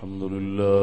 الحمد لله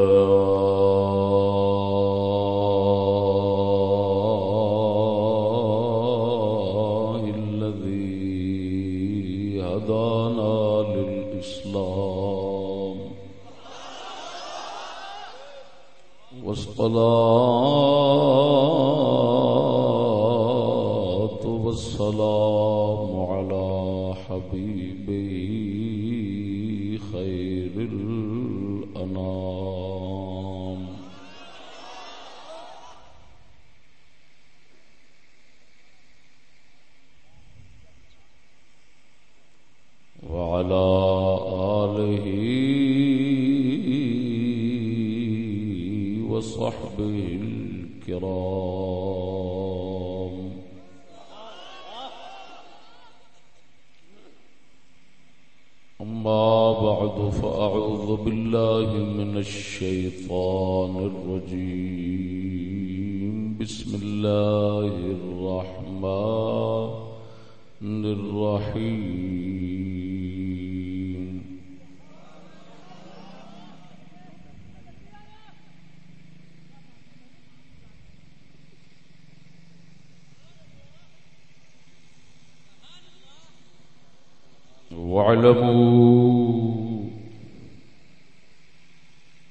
واعلموا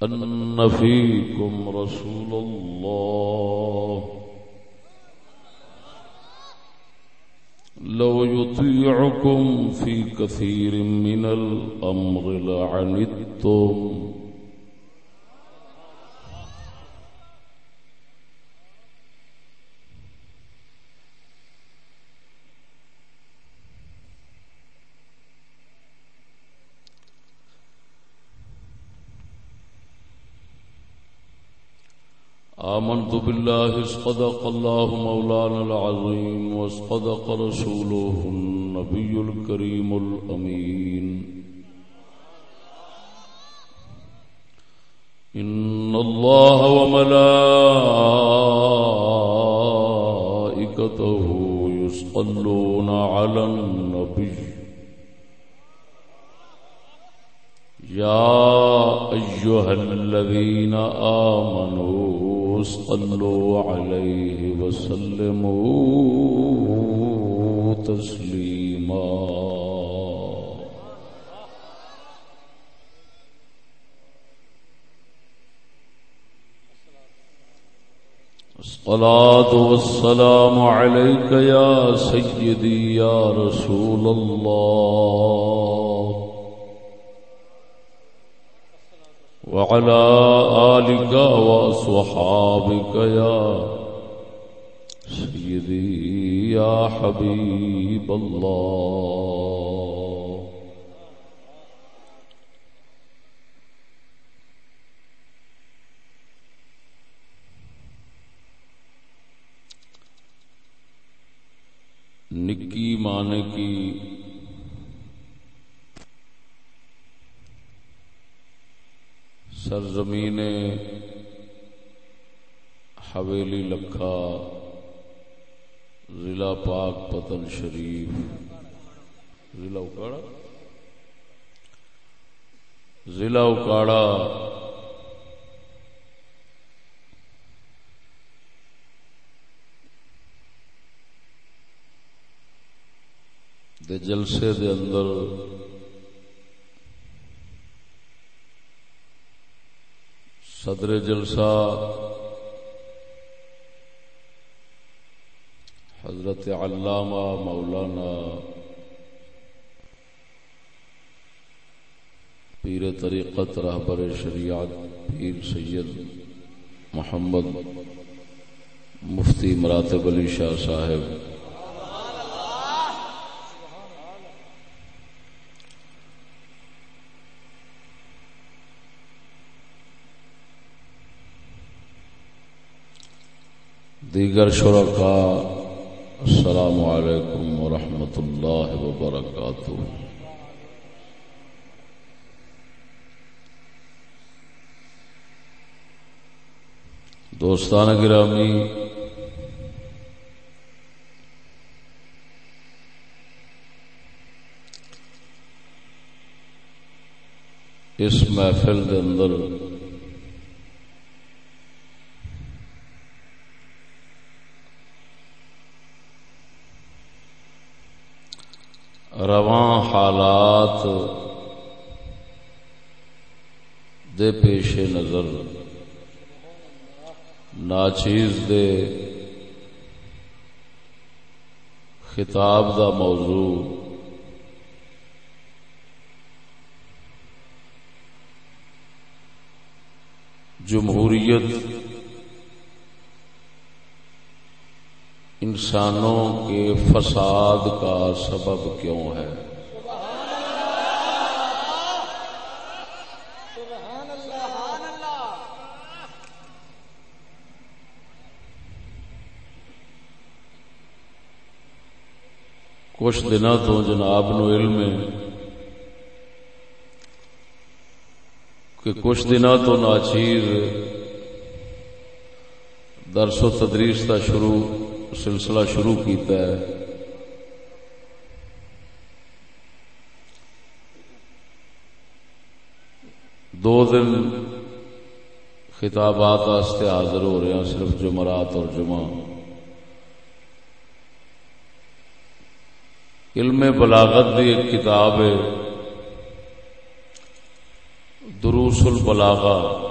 أن فيكم رسول الله. لو يطيعكم في كثير من الأمر لعنتم. بالله اصدق الله مولانا العظيم واصدق رسوله النبي الكريم الأمين. إن الله وملائكته يصلون وسلموا تسليما. الصلاة والسلام عليك يا سيدي يا رسول الله. وعلى آلك وأصحابك يا يا حبيب الله. نکی مانے کی؟ سرزمین حویلی لکھا ضلع پاک پتن شریف۔ ضلع اکاڑا ضلع اکاڑا دے جلسے دے اندر صدر جلسہ حضرت علامہ مولانا پیر طریقت رہبر شریعت پیر سید محمد مفتی مراتب علی شاہ صاحب۔ دیگر شرکاء السلام علیکم ورحمۃ اللہ وبرکاتہ دوستان گرامی اس محفل دے اندر رواں حالات دے پیش نظر ناچیز دے خطاب دا موضوع۔ جمہوریت انسانوں کے فساد کا سبب کیوں ہے؟ کچھ دنوں تو جناب نو علم کہ کچھ دنوں تو ناچیر درس و تدریس کا شروع سلسلہ شروع کیتا ہے۔ دو دن خطابات حاضر ہو رہے ہیں، صرف جمعرات اور جمعہ۔ علم بلاغت کی ایک کتاب ہے، دروس البلاغا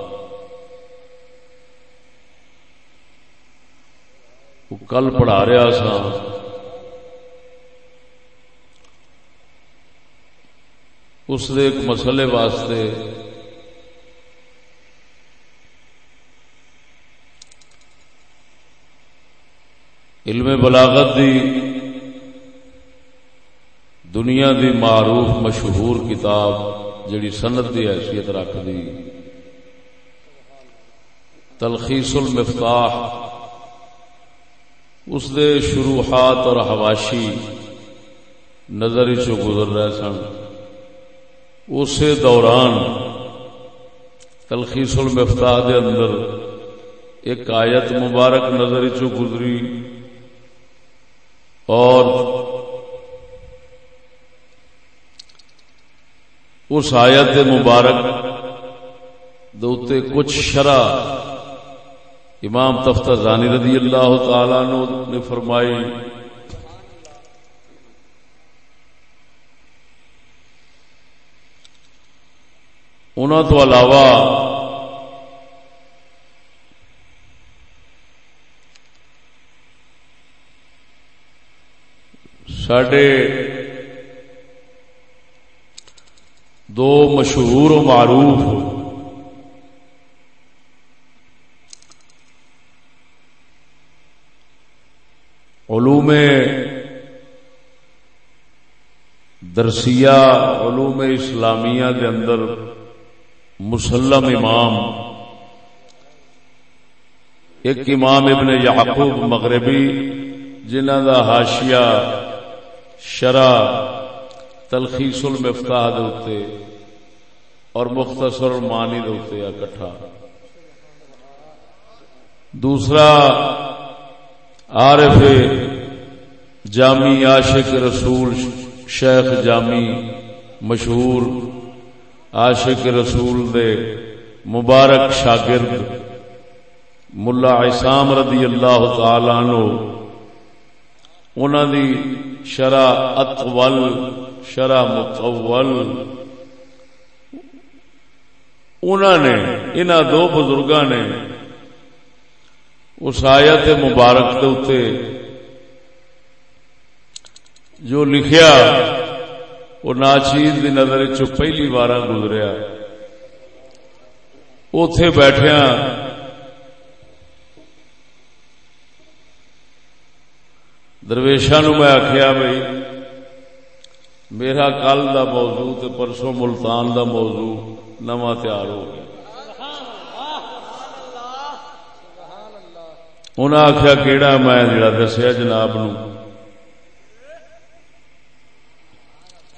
وہ کل پڑھا رہا سا۔ اس دے ایک مسئلے واسطے علم بلاغت دی دنیا دی معروف مشہور کتاب جڑی سنت کی حیثیت رکھ دی۔ تلخیص المفتاح۔ اس دے شروحات اور حواشی نظر چ گزر رہے سن۔ اسی دوران تلخیص المفتاح دے اندر ایک آیت مبارک نظر چ گزری اور اس آیت مبارک دوتے کچھ شرح امام تفتہ زانی رضی اللہ تعالی نے فرمائی انہوں تو علاوہ سڈے دو مشہور و معروف علوم درسیہ، علوم اسلامیہ دے اندر مسلم امام ایک امام ابن یعقوب مغربی جنہ دا حاشیہ شرح تلخیص المفتاح دے اور مختصر المانی دے اکٹھا۔ دوسرا عارف جامی عاشق رسول شیخ جامی مشہور عاشق رسول دے مبارک شاگرد ملا عصام رضی اللہ تعالی عنہ انہوں دی شرح اتول شرح متول انہوں نے ان دو بزرگ نے اس آیت مبارک دے جو لکھیا وہ ناچیز کی نظر چ پہلی بار گزریا۔ اتے بیٹھیا درویشا نو میں آخیا بھائی میرا کل دا موضوع تے پرسوں ملتان دا موضوع نواں تیار ہو گیا۔ انہیں آخیا کہڑا میں جڑا دسیا جناب نو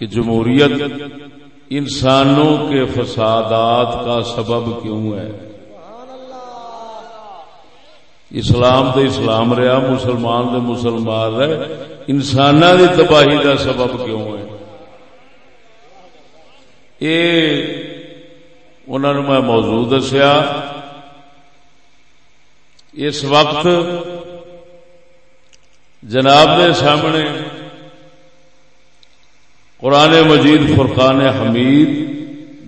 کہ جمہوریت انسانوں کے فسادات کا سبب کیوں ہے اسلام تو اسلام رہا مسلمان دے مسلمان رہے انسان دی تباہی کا سبب کیوں ہے یہ انہوں نے میں موضوع دسیا اس وقت جناب کے سامنے قرآن مجید فرقان حمید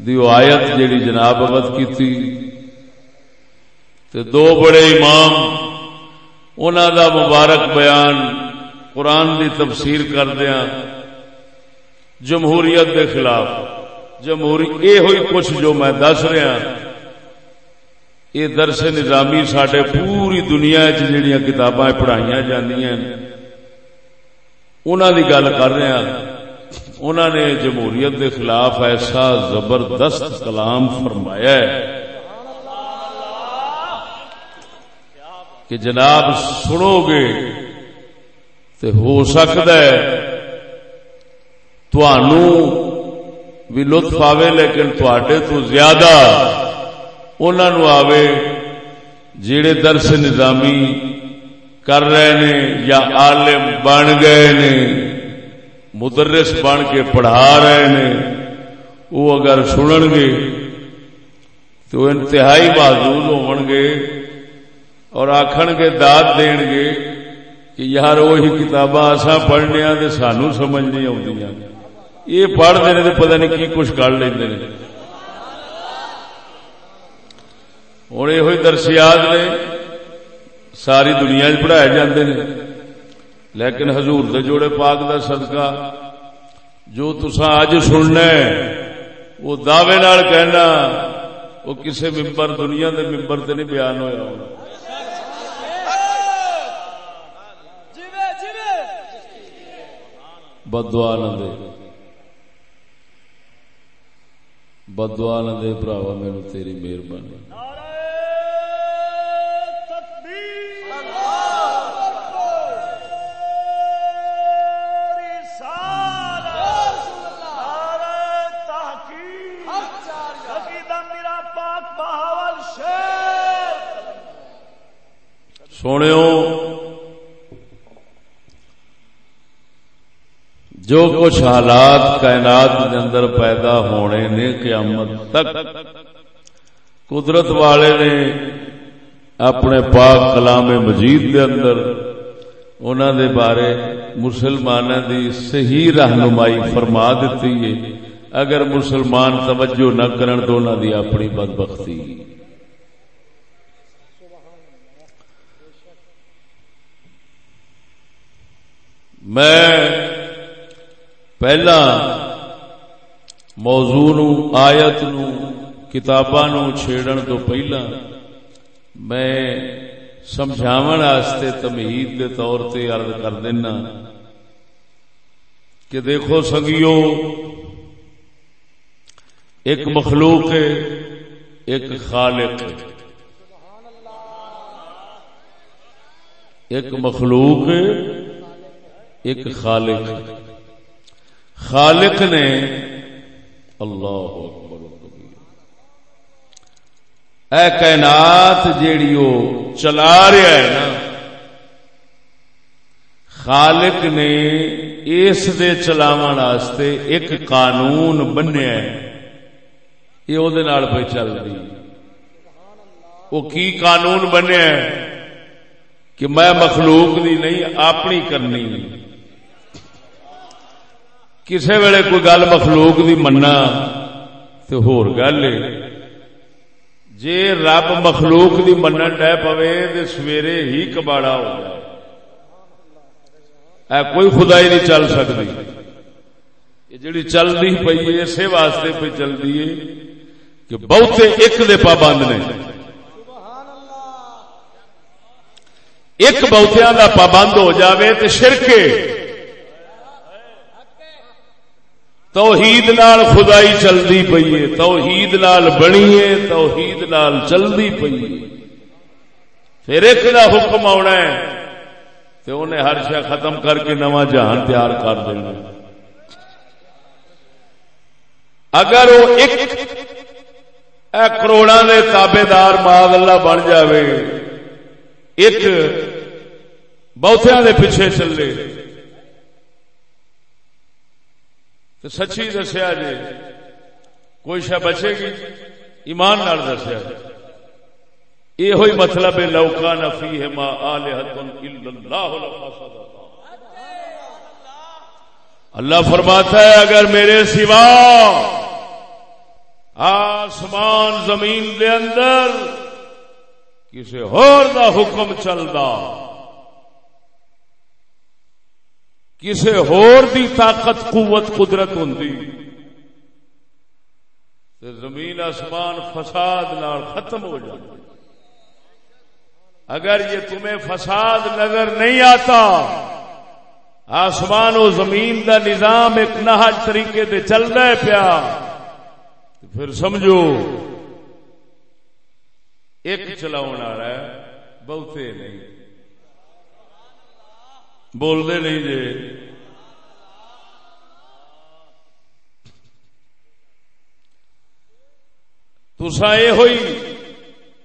دی آیت جیڑی جناب ابد کی تھی تے دو بڑے امام انہوں دا مبارک بیان قرآن دی تفسیر کردیا جمہوریت دے خلاف۔ جمہوری اے ہوئی کچھ جو میں دس رہا ہاں۔ یہ درس نظامی سڈے پوری دنیا جہیا کتاباں پڑھائی جی گل کر رہے ہیں انہوں نے جمہوریت کے خلاف ایسا زبردست کلام فرمایا ہے کہ جناب سنو گے تو ہو سکتا ہے بھی لطف آئے لیکن تھوڑے تو زیادہ انہوں آوے جڑے درس نظامی کر رہے نے یا عالم بن گئے نے مدرس بن کے پڑھا رہے نے وہ اگر سنن گے تو انتہائی محدود ہو گے اور آخن گے داد دین گے کہ یار وہی کتاباں اصا پڑھنے سانو سمجھ نہیں آدی یہ پڑھتے ہیں تو پتہ نہیں کی کچھ کر لیں ہوں یہ درسیات نے ساری دنیا چ پڑھائے جاندے نے لیکن حضور دے جوڑے پاک دا صدقہ جو تسا اج سننا وہ دعوے نال کہنا وہ کسے ممبر دنیا دے ممبر تے نہیں بیان ہویا ہونا بدوا نہ دے بدوا نہ دے بھراوا میرے تیری مہربانی سونے جو کچھ حالات کائنات کے اندر پیدا ہونے نے قیامت تک قدرت والے نے اپنے پاک کلام مجید کے اندر انہوں دے بارے مسلمان دی صحیح رہنمائی فرما دیتی ہے۔ اگر مسلمان توجہ نہ کرن تو انہوں دی اپنی بدبختی۔ میں پہلا موضوع نو، آیت نو، کتاباں نو چھیڑن تو پہلا میں سمجھاون واسطے تمہید کے طور تے عرض کر دینا کہ دیکھو سگیو ایک مخلوق ہے، ایک خالق ہے۔ ایک مخلوق ہے، ایک خالق خالق نے اللہ اے کائنات جیڑی وہ چلا رہا ہے نا، خالق نے اس دے چلاو واسطے ایک قانون بنیا یہ وہ پہ چل رہی وہ کی قانون بنیا کہ میں مخلوق دی نہیں، اپنی کرنی۔ کسی ویلے کوئی گل مخلوق دی منا تو ہور گل جے رب مخلوق دی من ڈہ پوے تو سویرے ہی کباڑا ہو جائے۔ اے کوئی خدائی نہیں چل سکتی۔ یہ جڑی چل رہی پی ہے اسی واسطے پہ چل رہی ہے کہ بہتے ایک دے پابند نے۔ ایک بہتیا کا پابند ہو جاوے تو شرکے۔ توحید نال خدائی چلتی پی ہے، توحید نال بنی ہے، توحید نال چلتی پی پھر ایک دا حکم آنا ہے تو انہیں ہر شا ختم کر کے نواں جہان تیار کر دینا۔ اگر وہ ایک کروڑا نے تابے دار ماغ اللہ بن جاوے، ایک بہتیا دے پیچھے چلے۔ تو سچی دسیا جی کوئی شہ بچے گی؟ ایمان نال دسیا جی۔ یہ مطلب ہے لوکا نفی ہے ماں اللہ فرماتا ہے، اگر میرے سوا آسمان زمین دے اندر کسی ہور دا حکم چلتا کسی ہور دی طاقت، قوت، قدرت ہوں زمین، آسمان، فساد نال ختم ہو جائے اگر یہ تمہیں فساد نظر نہیں آتا، آسمان و زمین دا نظام ایک نہج طریقے سے چل رہا ہے پیا۔ پھر سمجھو، ایک چلاؤ آ رہا ہے، بہتے نہیں۔ بولتے نہیں جی تسا یہ ہوئی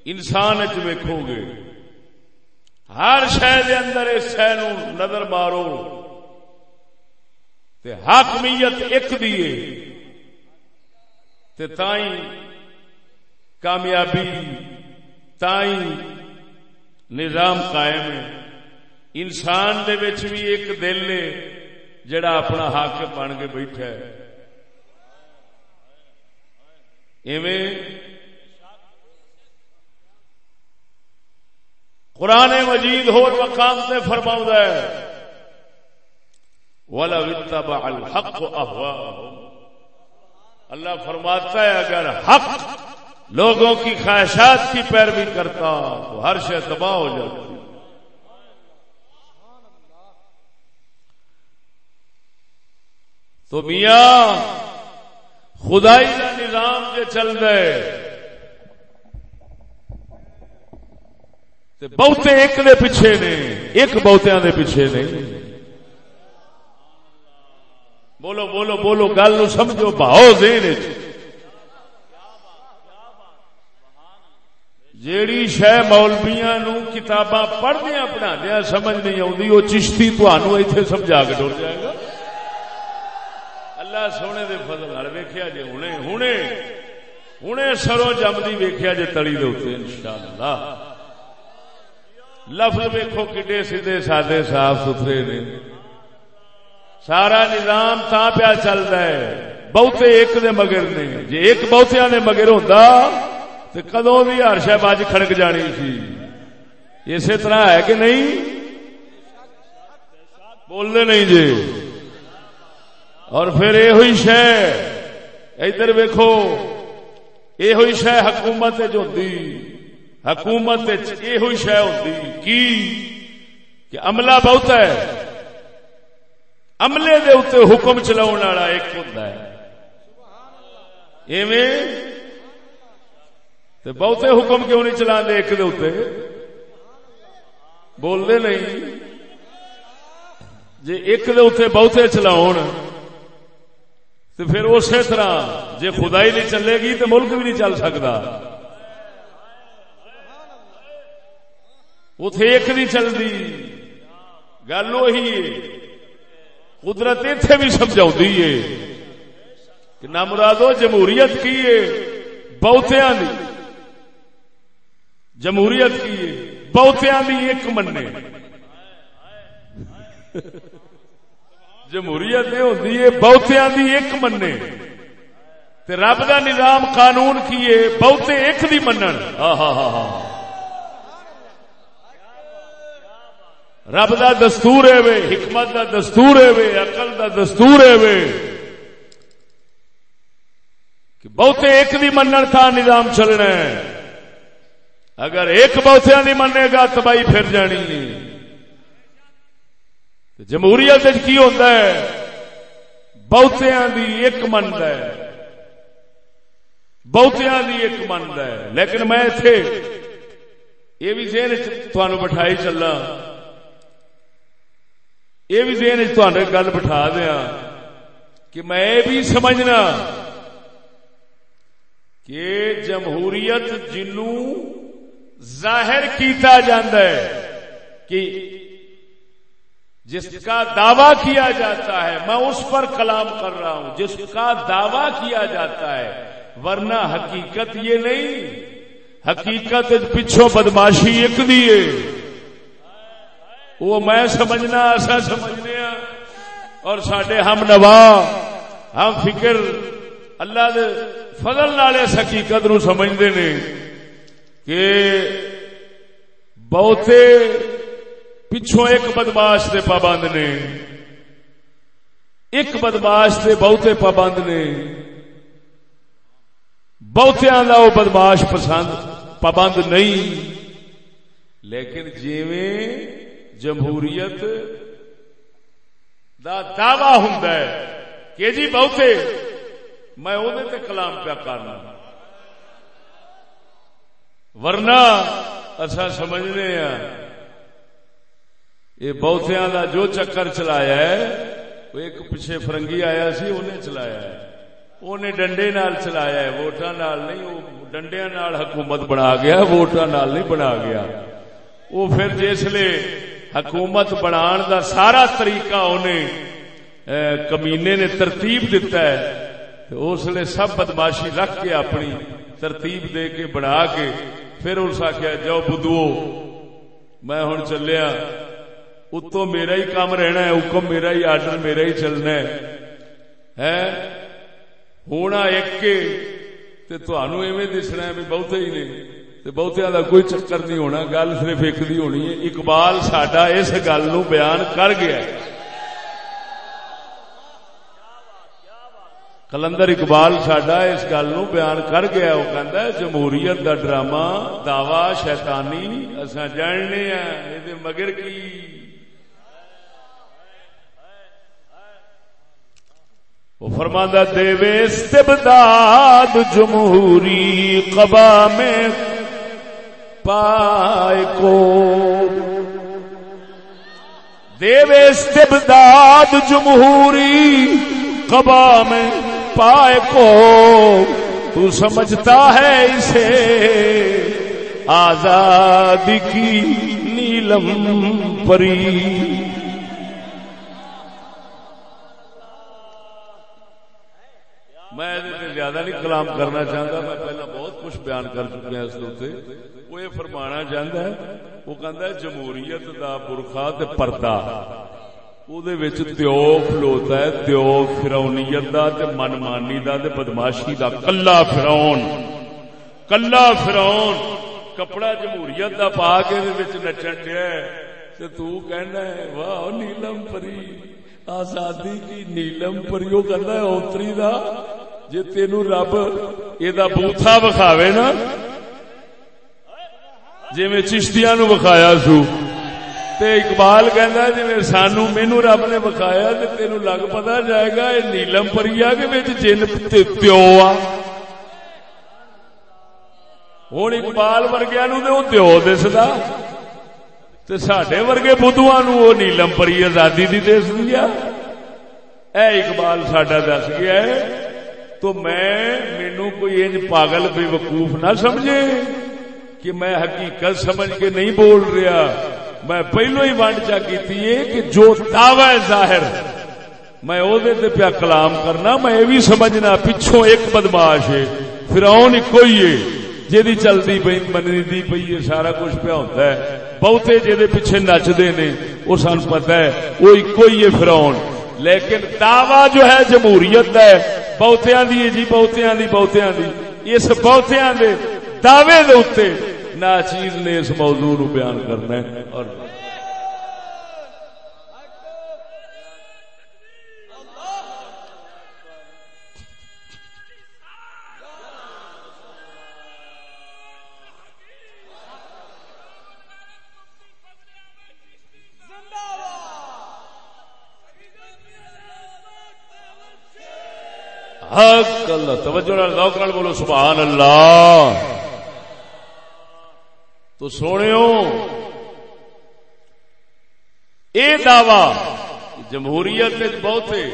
انسان ویکو گے ہر شہر اندر اس شہ نظر مارو تے حاکمیت ایک دیے تے تائیں کامیابی تائیں نظام قائم ہے انسان دے وچ بھی ایک دل ہے، جڑا اپنا حق بن کے بیٹھا ہے۔ ایویں قرآن مجید ہو مقام سے فرما ہے۔ الحق اللہ فرماتا ہے، اگر حق لوگوں کی خواہشات کی پیروی کرتا تو ہر شے تباہ ہو جاتی۔ تو میاں، خدائی کا نظام جو چل رہے بہتے ایک دے پیچھے نے، ایک بہتیا دے پیچھے نے۔ بولو بولو بولو، گل نو سمجھو بہو دین جیڑی شہ مولبیاں نو کتاباں پڑھدیا پڑھا دیا، سمجھ نہیں آتی وہ چشتی تنوع اتنے سمجھا کے ڈر جائے گا۔ اللہ سونے دے فضل ویخیا جی ہوں ہوں ہوں سرو جمدی ویخیا جی تلی دے ان شاء اللہ لفظ ویکو کڈے سیدے سادے صاف ستھرے نے۔ سارا نظام تا پیا چل رہا ہے۔ بہتے ایک دے مگر نے۔ جی ایک بہتیا نے مگر ہوتا تو کدو بھی ہر شہ بج کھڑک جانی سی۔ اسی طرح ہے کہ نہیں؟ بولنے نہیں جی اور پھر یہ ہوئی شہ ادھر ویکو یہ ہوئی شہ حکومت ہوتی حکومت یہ ہوئی شہ ہوتی کی؟ کہ عملہ بہت ہے۔ عملے دے اتنے حکم چلاؤ والا ایک ہوتا ہے۔ ایویں؟ بہتے حکم کیوں نہیں چلا دے ایک دے اتنے بولنے نہیں۔ جی ایک دے اتنے بہتے چلاؤ تو پھر اسی طرح جی خدائی نہیں چلے گی تو ملک بھی نہیں چل سکتا۔ اتے ایک نہیں چلتی۔ گل وہی قدرت اتنے بھی سمجھا ہے۔ کہ نہ مرادو جمہوریت کی ہے۔ بہتیا جمہوریت کی ہے۔ بہتیا ایک مننے۔ جمہوریت یہ ہوتی ہے بہتیا بھی ایک مننے۔ رب کا نظام قانون کیے بہتے ایک دی منن۔ رب دا دستور ہے وے، حکمت دا دستور ہے وے، عقل دا دستور ہے وے۔ کہ بہتے ایک دی منن تھا، نظام چلنا ہے۔ اگر ایک بہتیا نہیں منے گا، تباہی پھر جانی۔ جمہوریت کی ہوتا ہے؟ بہتیا دی ایک منت ہے۔ بہتیا دی ایک منت ہے۔ لیکن میں اتے یہ بھی ذہن تھانوں بٹھائی چلا یہ بھی ذہن تے گل بٹھا دیا کہ میں یہ بھی سمجھنا کہ جمہوریت جنوں ظاہر کیتا جاندہ ہے کہ جس کا دعوی کیا جاتا ہے، میں اس پر کلام کر رہا ہوں، جس کا دعوی کیا جاتا ہے، ورنہ حقیقت یہ نہیں۔ حقیقت پچھوں بدماشی ایک دیے وہ میں سمجھنا ایسا سمجھنے اور سڈے ہم نوا، ہم فکر، اللہ دے فضل نال اس حقیقت نو سمجھتے نے کہ بہتے پچھوں ایک بدماش کے پابند نے، ایک بدماش کے بہتے پابند نے۔ بہتیا وہ بدماش پسند پابند نہیں۔ لیکن جیویں جمہوریت دا دعوی ہوں کہ جی بہتے، میں وہ کلام پیا کرنا۔ ورنہ اصا سمجھنے ہاں یہ بہتیا کا جو چکر چلایا ہے، وہ ایک پیچھے فرنگی آیا سی، انہیں چلایا ہے۔ انہیں ڈنڈے نال چلایا ہے، ووٹاں نال نہیں، وہ ڈنڈیا نال حکومت بنا گیا، ووٹاں نال نہیں بنا گیا۔ وہ پھر جسے حکومت بنا دا سارا طریقہ انہیں کمینے نے ترتیب دیتا ہے۔ تو اس لیے سب بدماشی رکھ کے اپنی ترتیب دے کے بنا کے پھر اس آخیا جاؤ بدو میں ہوں چلیا۔ اتو میرا ہی کام رہنا ہے، حکم میرا ہی آڈر میرا ہی چلنا ہے۔ ہونا ایک کے ایویں دسنا ہے بھی بہتے ہی نہیں۔ بہتیا کا کوئی چکر نہیں ہونا، گل صرف ایک دی ہونی ہے۔ اقبال ساڈا اس گل نو بیان کر گیا کلندر اقبال ساڈا اس گل نو بیان کر گیا وہ کہندا ہے، جمہوریت دا ڈرامہ، دعوی شیطانی، اساں جاننے ہیں مگر کی؟ وہ فرماندہ دے استبداد جمہوری قبا میں پائے کو۔ دے استبداد جمہوری قبا میں پائے کو۔ تو سمجھتا ہے اسے آزادی کی نیلم پری۔ میں زیادہ نہیں کلام کرنا چاہتا، میں پہلا بہت کچھ بیان کر چکے ہیں اس وہ یہ فرمانا چاہتا ہے، وہ کہتا ہے، جمہوریت دا برخا پردا تیو کھلوتا ہے تیو فرونیت دا تے منمانی دا تے بدماشی دا۔ کلا فراؤن کلا فراؤن کپڑا جمہوریت دا پا کے نچن دیا تے تو کہنا ہے، واہ نیلم پری۔ آزادی کی نیلم پریو کرنا ہے، اوتری دا جی تین رب یہ بوتھا وکھاوے نا جی میں چشتیاں نو وکھایا سو تے اقبال کہندا جی میں سانو مینو رب نے وکھایا تے تینو لگ پتا جائے گا یہ نیلم پریا کے وچ جن پیو آ ہوں اقبال ورگیا نو تے دیو دسدا تے ساڈے ورگے بدھواں نو وہ نیلم پری آزادی دی دس دیا اے اقبال ساڈا دس گیا ہے تو میں مینو کوئی انج پاگل بے وقوف نہ سمجھے کہ میں حقیقت سمجھ کے نہیں بول رہا۔ میں پہلو ہی ونڈ چا کی کہ جو دعوی ظاہر، میں تے پیا کلام کرنا، میں یہ بھی سمجھنا پچھوں ایک بدماش ہے، فراؤن ایک ہی ہے جی چلتی پی منی دی پی ہے، سارا کچھ پیا ہوتا ہے۔ بہتے جی پیچھے نچتے نے، وہ سن پتا ہے، وہ ایک ہی ہے فراؤن۔ لیکن دعوی جو ہے جمہوریت ہے، بہتیاں دی جی بہتیاں دی بہتیا دی۔ اس بہتیا دے دعوے دے اتنے ناچیز نے اس موضوع نو بیان کرنا ہے۔ اور حق اللہ، توجہ ذوق نال بولو، سبحان اللہ۔ تو سونے یہ دعوی جمہوریت بہت ہے،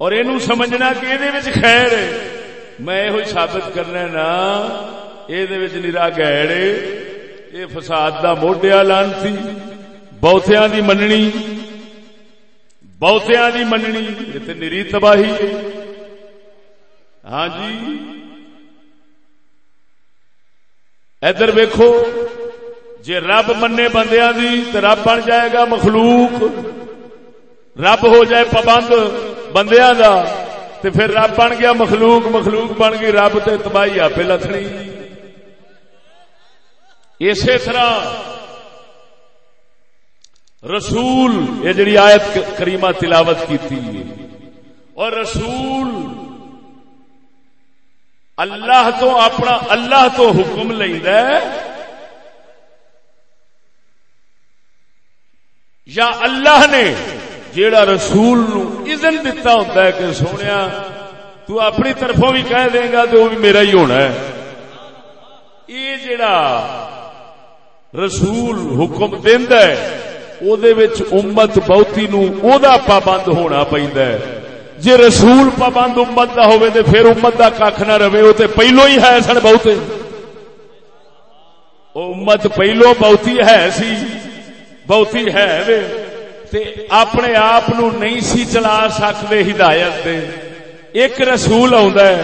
اور یہ سمجھنا کہ یہ خیر ہے۔ میں یہ ثابت کرنا نا یہ نرا گیڑ یہ فساد کا موڈیا لان تھی بہتیا دی مننی بہتیا دی مننی، یہ نری تباہی ہاں جی۔ ادھر ویکو جی رب منے بندیا دی تو رب بن جائے گا مخلوق۔ رب ہو جائے پابند بندیا دا تو پھر رب بن گیا مخلوق مخلوق بن گئی رب تے تباہی آپ لتنی اسی طرح رسول، یہ جڑی آیت کریمہ تلاوت کی اور رسول اللہ تو اپنا اللہ تو حکم لینا یا اللہ نے جیڑا رسول نو اذن دتا ہوتا ہے کہ سونے تو اپنی طرفوں بھی کہہ دے گا تو وہ بھی میرا ہی ہونا ہے۔ یہ جڑا رسول حکم دینا ہے او دے وچ امت بہتی نو او دا پابند ہونا پہندا ہے۔ جے رسول پابند امت دا ہوئے تے پھر امت دا کاکھ نہ رہے، او تے پہلو ہی ہے سن بہتے۔ امت پہلو بہتی ہے سی، بہتی ہے وے۔ تے اپنے آپ نہیں سی چلا سکتے ہدایت دے۔ ایک رسول ہے،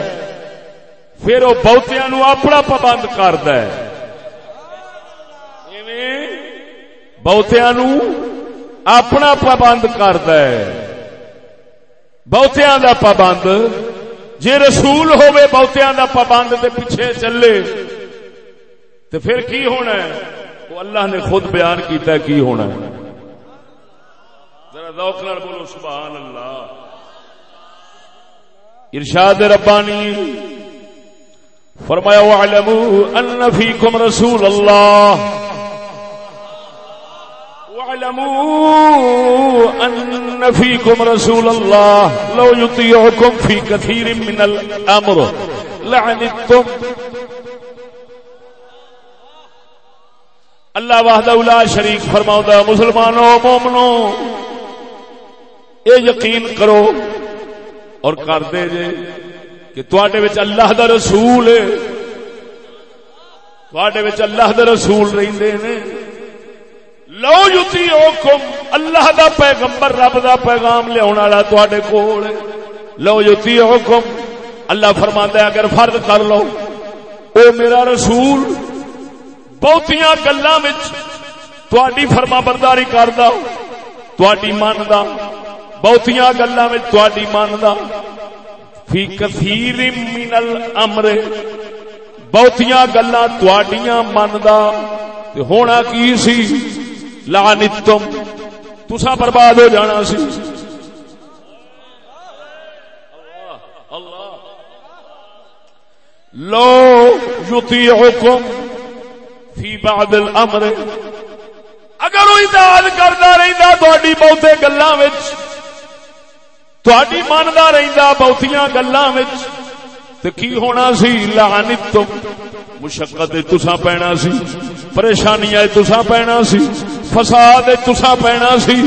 پھر وہ بہتیا نو اپنا پابند کرد بہتیا نو اپنا پابند کرد بہتیا دا پابند جے رسول ہوے بہتیا دا پابند دے پیچھے چلے تو پھر کی ہونا ہے وہ اللہ نے خود بیان کیتا کی ہونا ہے ذرا ذوق نال بولو سبحان اللہ ارشاد ربانی فرمایا وعلموا ان فيكم رسول الله واعلموا ان فيكم رسول الله لو يطيعكم في كثير من الامر لعنتم. اللہ وحدہ لا شریک فرماؤں مسلمانوں، مومنوں، یہ یقین کرو اور کر دے جے کہ تواڈے وچ اللہ دا رسول ہے، تواڈے وچ اللہ دا رسول رہندے نے۔ لو یتی حکم اللہ دا پیغمبر، رب دا پیغام لیاون والا تواڈے کول۔ لو یتی حکم اللہ فرماندا ہے، اگر فرض کر لو۔ او میرا رسول، بہتیاں گلاں وچ تواڈی فرما برداری کردا، تواڈی مندا بہتیاں گلا تھی مانتا فی کثیر من الامر، بہتیاں گلا تڈیاں مندا ہونا کی سی؟ لعنتم تسا برباد ہو جانا سی۔ لو یطیعکم فی بعض الامر۔ اگر وہ اطاعت کرتا رہتا تھوڑی بہتے گلوں تھی مانتا رہتا بہتیاں گلوں کی ہونا سی؟ لانت تو مشقت تسا پینا سی، پریشانیاں تسا پینا سی۔ فساد تسا پینا سی،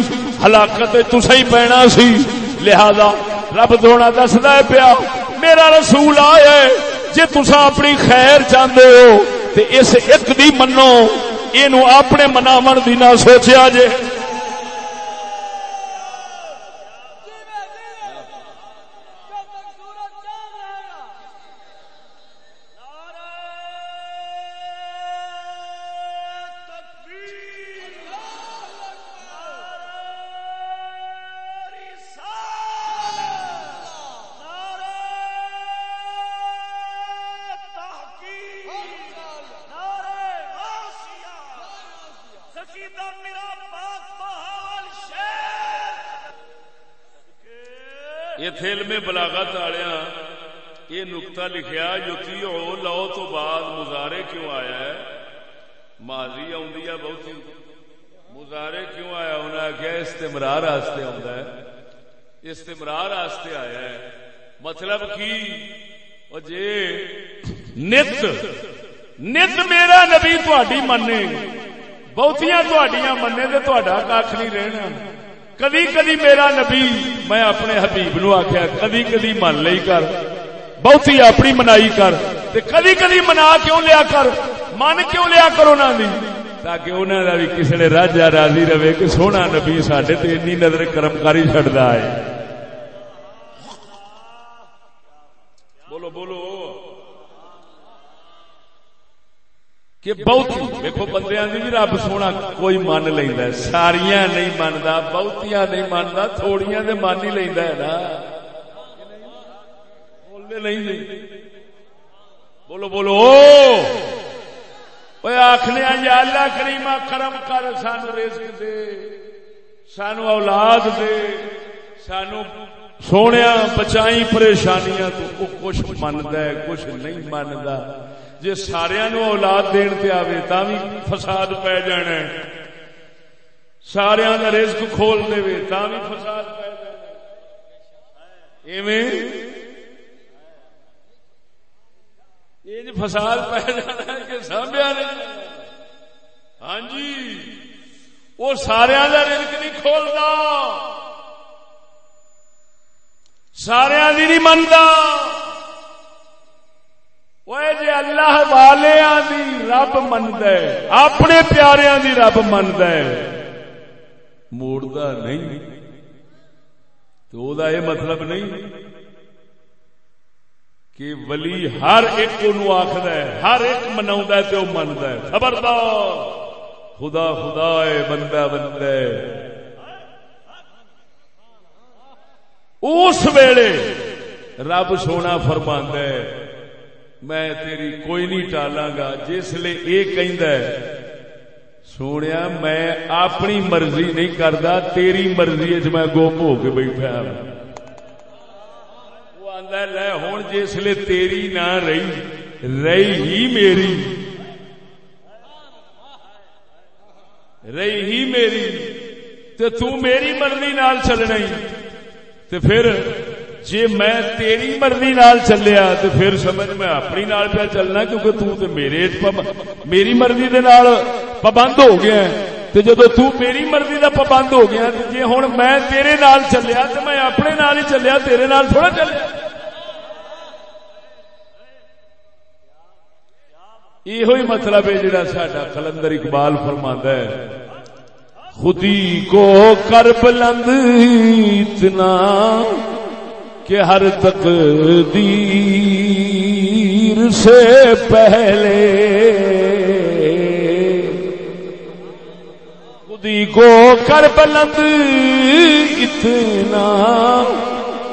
ہلاکت تسا ہی پینا سی۔ لہذا رب دونا دستا پیا، میرا رسول آئے جی تسا اپنی خیر چاہتے ہو تو اس ایک دی منو یہ اپنے مناو دی نہ سوچیا جے۔ بلاغت والیا یہ نقطہ لکھیا یوتی ہو لو تو بعد مظاہرے کیوں آیا ہے؟ ماضی آدھی ہے بہت مظاہرے کیوں آیا؟ انہیں آخیا استمرار آستے آتا ہے۔ استمرار آستے آیا ہے۔ مطلب کی؟ اور جی نت نت میرا نبی تھی منے بہتیاں تھوڑیاں منے تو کھ نہیں رہنا۔ کدی کدی میرا نبی میں اپنے حبیب نو آخیا کدی کدی من لئی کر بہتی اپنی منائی کر کدی کدی منا کیوں لیا کر، من کیوں لیا کر انہوں نے تاکہ انہوں کا بھی کسی نے راجا راضی رہے، کہ سونا نبی سڈے تو این نظر کرم کاری چڑھتا ہے بولو بولو کہ بہت دیکھو بندے بھی رب سونا کوئی من لینا ساریا نہیں منتا بہتیاں نہیں منتا تھوڑیاں تو من ہی لینا ہے نا۔ بولنے نہیں جی۔ بولو بولو۔ آخنے یا جی، اللہ کریما کرم کر سان رزق دے، سانو اولاد دے، سانو سونے بچائی پریشانیاں تو کچھ منتا ہے، کچھ نہیں منتا جی سارا اولاد دین تے آوے تا بھی فساد پی جانا ہے سارا کا رزق کھول دے تا بھی فساد پی جانا فساد پی جانا ہے کہ سامیا ہاں جی وہ سارا کا رزق نہیں کھولتا سارا نہیں منتا جی اللہ والے رب مند اپنے پیاروں کی رب مند موڑتا نہیں تو یہ مطلب نہیں کہ ولی ہر ایک آخر ہر ایک منا تو مند ہے خبردار خدا خدا ہے بندہ بندہ اس ویلے رب سونا فرما ہے میں تیری کوئی نہیں ٹالا گا جس لیے یہ سونے میں اپنی مرضی نہیں کرتا تیری مرضی میں گم ہو کے بیٹھا ہاں۔ وہ آدھا لے ہوں جس لیے تیری نہ رہی رہی ہی میری۔ رہی ہی میری تو تو میری مرضی نال چلنا ہی۔ تو پھر جی میں تیری مرضی نال چلیا تو پھر سمجھ میں اپنی نال پہ چلنا کیونکہ تو تے میرے میری مرضی دے نال پابند ہو گیا تو جدو تو میری مرضی دا پابند ہو گیا جی ہوں میں تیرے نال چلیا تو میں اپنے نال ہی چلیا، تیرے نال تھوڑا چلیا۔ یہ مطلب ہے جڑا ساڈا کلندر اقبال فرما ہے۔ خودی کو کر بلند اتنا کہ ہر تقدیر سے پہلے خودی کو کر بلند اتنا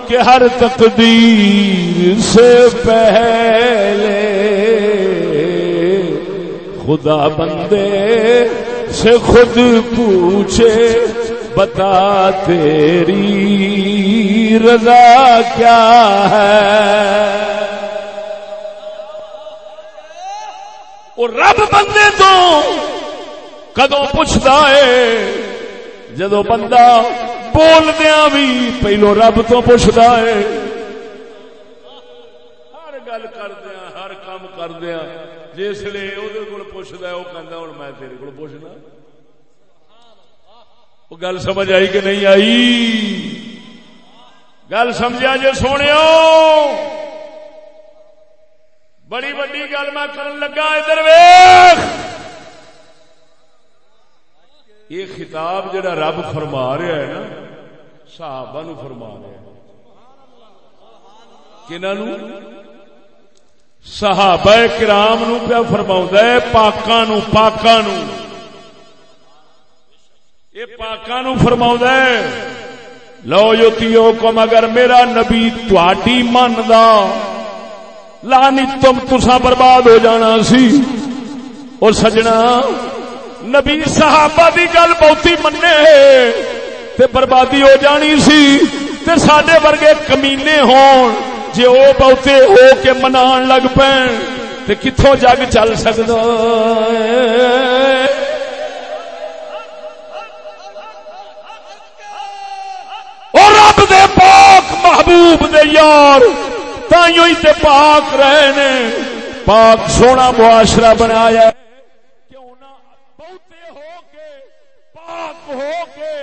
کہ ہر تقدیر سے پہلے خدا بندے سے خود پوچھے بتا تیری رضا کیا ہے؟ وہ رب بندے تو کدو پوچھتا ہے؟ جدو بندہ بولدیا بھی پہلو رب تو پوچھتا ہے۔ ہر گل کردیا ہر کام کردیا جس لیے وہ پوچھتا ہے وہ کہہ ہوں میں تیرے کو پوچھنا۔ وہ گل سمجھ آئی کہ نہیں آئی؟ گل سمجھا جی سونے بڑی بڑی گل میں کرن لگا، ادھر ویخ یہ خطاب جڑا رب فرما رہا ہے نا، صحابہ نو فرما رہا ہے۔ کنہوں صحابہ کرام نو پیا فرما ہے، پاکاں نو پاکاں نو۔ یہ پاکا نو فرما لو جو کم اگر میرا نبی تھی مندا لانی تم تسا برباد ہو جانا سی۔ اور سجنا، نبی صحابہ دی گل بہتی منے تے بربادی ہو جانی سی۔ تے سڈے ورگے کمینے ہون۔ جے او بہتے ہو کے منان لگ پین۔ تے کتوں جگ چل سکتا رب دے پاک محبوب دے یار، تائیوں ہی تے پاک رہے نے پاک سونا معاشرہ بنایا کیوں نہ بہتے ہو کے، پاک ہو کے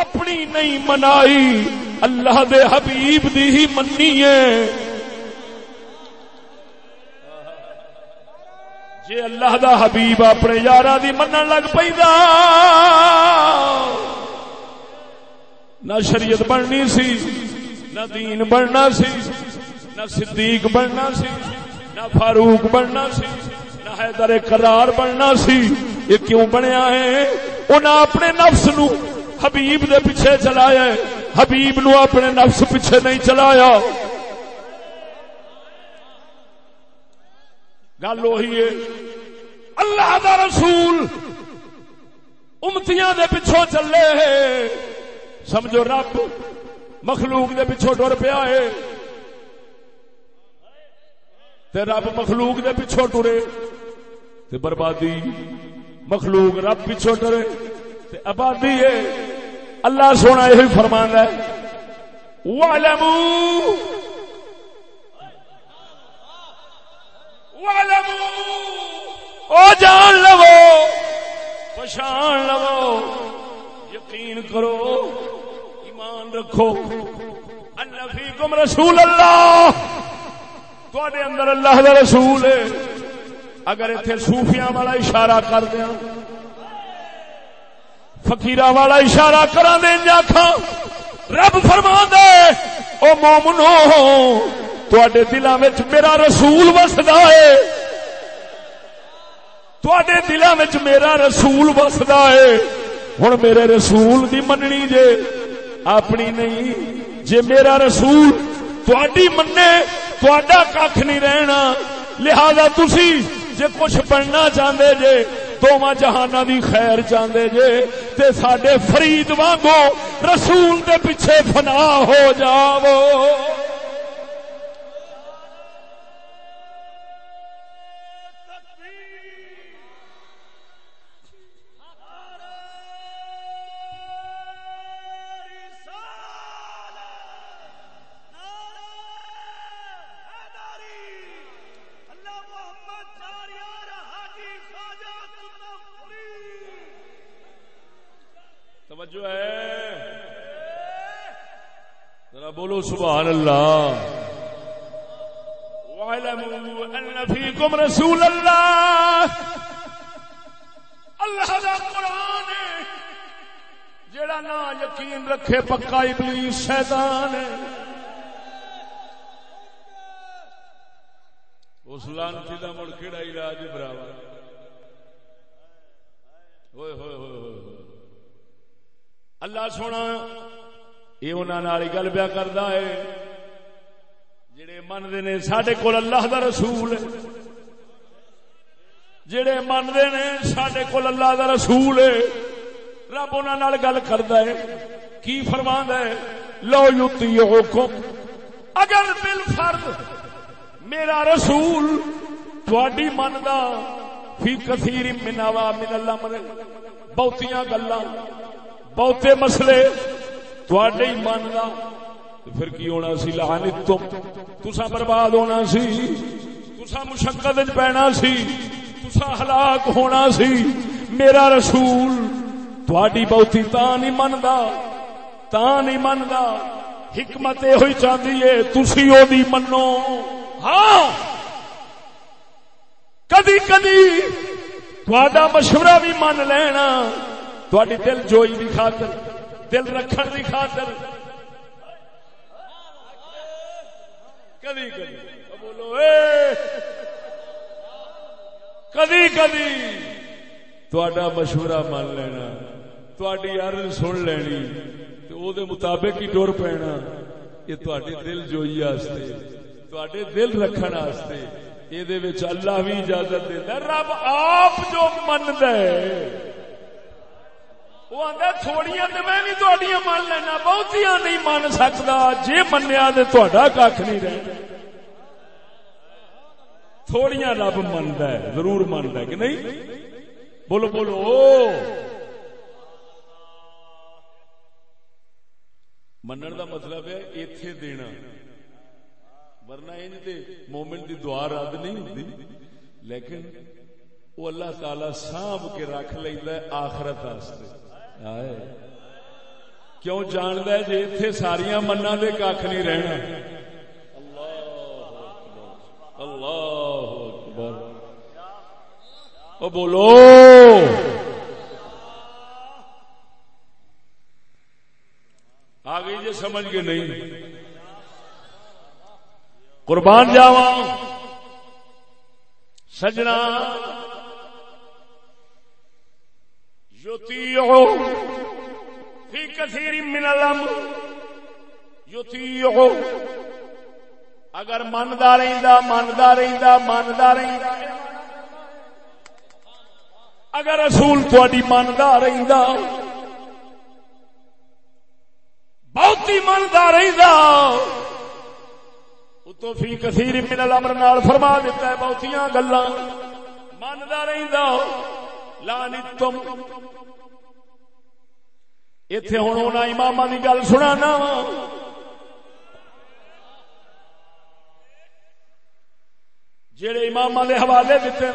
اپنی نہیں منائی۔ اللہ دے حبیب دی ہی منی ہے۔ جی اللہ دا حبیب اپنے یارہ دی منن لگ پہ نہ شریعت بننی سی، نہ دین بننا سی، نہ صدیق بننا سی، نہ فاروق بننا سی، نہ حیدر قرار بننا سی۔ یہ کیوں بنیا ہے؟ انہیں اپنے نفس نو حبیب دے پیچھے چلایا ہے۔ حبیب نو اپنے نفس پیچھے نہیں چلایا۔ گل وہی ہے، اللہ دا رسول امتیاں دے پچھوں چلے۔ سمجھو رب، مخلوق دے پچھوں ٹر پیا ہے۔ تے رب مخلوق دے پچھوں ٹرے۔ تے بربادی، مخلوق رب پچھوں ٹرے۔ تے آبادی ہے۔ اللہ سونا یہ فرمان ہے۔ وَعْلَمُوا وَعْلَمُوا او جان لو۔ پچھان لو۔ یقین کرو۔ ایمان رکھو۔ اللہ فیکم رسول اللہ۔ تھوڑے اندر اللہ دا رسول ہے۔ اگر اتنے صوفیاں والا اشارہ کر دیا۔ فقیرہ والا اشارہ کرا دیں جاکھا رب فرما دے، او مومنو، تواڈے دلاں وچ میرا رسول وسدا ہے۔ تواڈے دلاں وچ میرا رسول وسدا ہے۔ ہن میرے رسول دی مننی جے۔ اپنی نہیں۔ جے میرا رسول تواڈی مننے، تواڈا ککھ نہیں رہنا۔ لہذا تسی جے کچھ بننا چاہندے جے، دوواں جہاناں دی خیر چاہندے جے، تے ساڈے فرید وانگو رسول دے پیچھے فنا ہو جاؤ توجہ ہے۔ ذرا بولو سبحان اللہ۔ وَاعْلَمُوا أَنَّ فِيكُمْ رَسُولَ اللَّهِ۔ اللہ دا قرآن ہے۔ جڑا نا یقین رکھے پکا ابلیس شیطان ہے۔ اس لانتی دا مڑ کیڑا علاج براوا ہوئے ہوئے ہوئے ہوئے۔ اللہ سونا، یہ انہوں گل پیا کرتا ہے۔ جڑے منتے نے سڈے کول اللہ دا رسول ہے جڑے منتے نے سڈے کول اللہ دا رسول ہے رب انہوں گل کرتا ہے۔ کی فرما ہے؟ لو یوتی اگر بل فرد میرا رسول تھوڑی منتا فی کثیر مناوا من اللہ من بہتیاں گلاں۔ بہتے مسلے تھوڑے ہی ماننا پھر کی ہونا سی؟ لہانت تم تسا برباد ہونا سی۔ تسا مشقت پینا سی۔ تسا ہلاک ہونا سی۔ میرا رسول تھوڑی بہتی تا نہیں منتا تا نہیں منتا حکمت یہ ہوئی چاہتی ہے، تسی او دی منو۔ ہاں۔ کدی کدی تھوڑا مشورہ بھی من لینا۔ تھوڑی دل جوئی کی خاطر، دل رکھن کی خاطر۔ کدی کدی۔ بولو کدی کدی۔ مشورہ مان لینا تھوڑی ارد سن لینی تو دے مطابق ہی ٹر پینا۔ یہ تھوڑی دل جوئی تھوڑے دل رکھن یہ اللہ بھی اجازت دیتا رب آپ جو مند ہے۔ وہ آدھا تھوڑیاں تو میں بھی تھوڑیاں من لینا بہتیاں نہیں من سکتا جی منیا تو تھوڑا کھ نہیں رہ تھوڑیاں رب منتا ہے ضرور منتا ہے کہ نہیں بولو بولو منن دا مطلب ہے ایتھے دینا ورنہ انج تے مومن دی دعا رد نہیں ہوندی لیکن وہ اللہ تعالی سانب کے رکھ لیندا ہے آخرت واسطے کیوں جاند ہے جی اتنے ساریا منا دے کھ نہیں رہنا؟ اللہ اکبر۔ او بولو۔ آ گئی جی سمجھ کے نہیں۔ قربان جاوا سجنا۔ فی کثیر من الامر یوتیو اگر مندا رہندا مندا رہندا مندا رہندا. اگر رسول تھوڑی مندا رہندا بہت ہی مندا رہندا، اتو فی کثیر من الامر نال فرما دیتا ہے بہتیاں گلاں۔ مندا رہندا لعنتم ایتھے ہن انہاں اماماں دی گل سنانا جڑے امام دے حوالے دیتے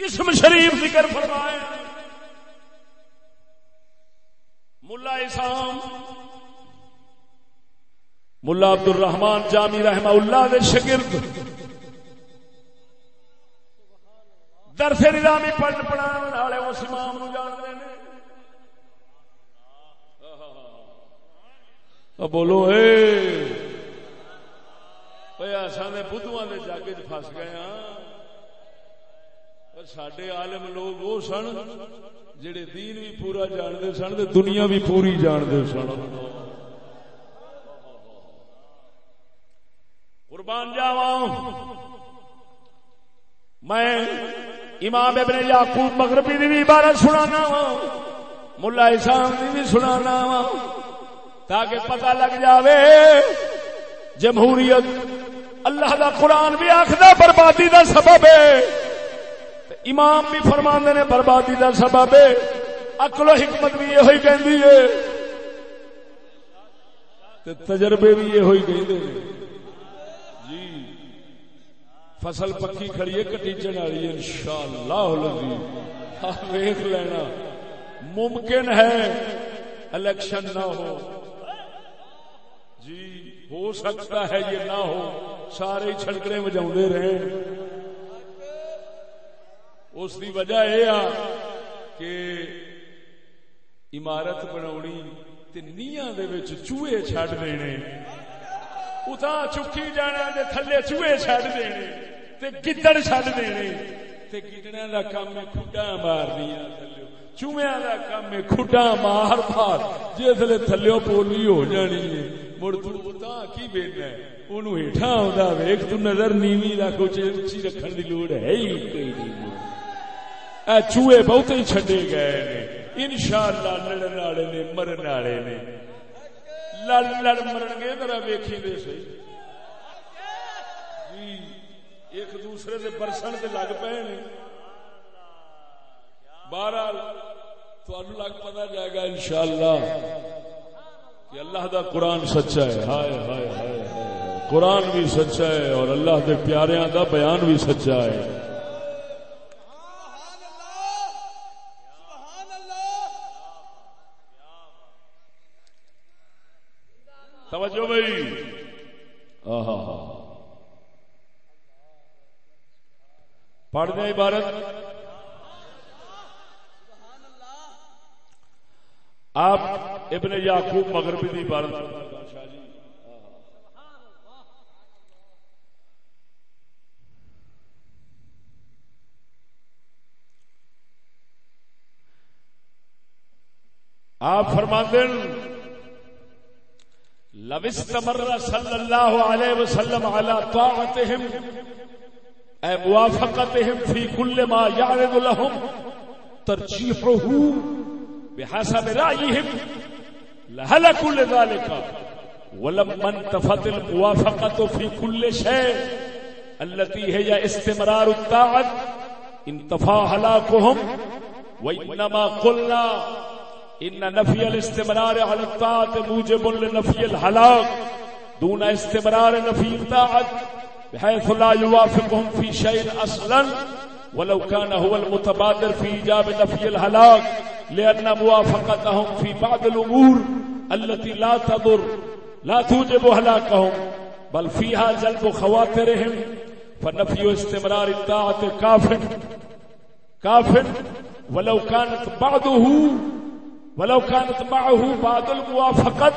اسم شریف ذکر فرمائے ملا اسام ملا عبد الرحمان جامی رحمہ اللہ دے شگرد درس نظامی پڑھ پڑھانے والے اس امام نو جانتے ہیں بولو اے بدھو کے جاگے فس گئے ہاں پر سڈے عالم لوگ وہ سن جڑے دین بھی پورا جانتے سن دنیا بھی پوری جانتے سن قربان جاوا میں امام ابن یعقوب مغربی بھی عبارت سنانا وا، ملا اسام بھی سنانا وا، تاکہ پتہ لگ جاوے، جمہوریت اللہ دا قرآن بھی آخر بربادی دا سبب ہے۔ امام بھی فرما نے بربادی دا سبب ہے۔ و حکمت بھی یہ کہندی ہے۔ تجربے بھی یہ کہندے جی فصل پکی کھڑی ہے، کٹیچن والی ان شاء اللہ ویخ لینا۔ ممکن ہے الیکشن نہ ہو۔ جی ہو سکتا ہے یہ نہ ہو۔ سارے چھڑکڑے بجا رہے۔ اس کی وجہ یہ کہ عمارت بنا چوہے چڈ دینے۔ اتنا چکی جانا دے تھلے چوہے چڈ دینے۔ گدڑ چڈ دینے۔ گدڑا کا کام ہے کھڈا مارنیا تھلو چوہیا کا کام ہے کھڈا مار مار۔ جسے تھلو پولی ہو جانی ہے۔ مڑ تا کی بینا اونوں ہیٹھا آوندا ویکھ تو نظر نیوی رکھ اچھی رکھن دی لوڑ ہے ہی کوئی نہیں۔ اے چوہے بہت ہی چھڈے گئے نے۔ انشاءاللہ لڑن والے نے، مرن والے نے۔ لڑ لڑ مرن گے ذرا ویکھی دے سی ایک دوسرے دے برسن تے لگ پے نے۔ بہرحال تو لگ پتا جائے گا انشاءاللہ کہ اللہ دا قرآن سچا ہے۔ ہائے ہائے ہائے قرآن بھی سچا ہے اور اللہ دے پیاریاں دا بیان بھی سچا ہے۔ توجہ بھائی۔ ہاں ہاں ہاں پڑھ دیں عبارت۔ آپ ابن یعقوب مغربی دی عبارت۔ آپ فرماتے لوستمر صلی اللہ علیہ وسلم على طاعتهم اے موافقتهم فی کل ما یعرض لهم ترجیحه بحسب رأيهم لهلكوا لذلك ولما انتفت الموافقة في كل شيء التي هي استمرار الطاعة انتفى هلاكهم وإنما قلنا إن نفي الاستمرار على الطاعة موجب لنفي الهلاك دون استمرار نفي الطاعة بحيث لا يوافقهم في شيء أصلا ولو كان هو المتبادر في إيجاب نفي الهلاك، لأن موافقتهم في بعض الأمور التي لا تضر، لا توجب هلاكهم، بل فيها جلب خواترهم، فنفي استمرار الطاعة كاف كاف ولو كانت بعضه، ولو كانت معه بعض الموافقة،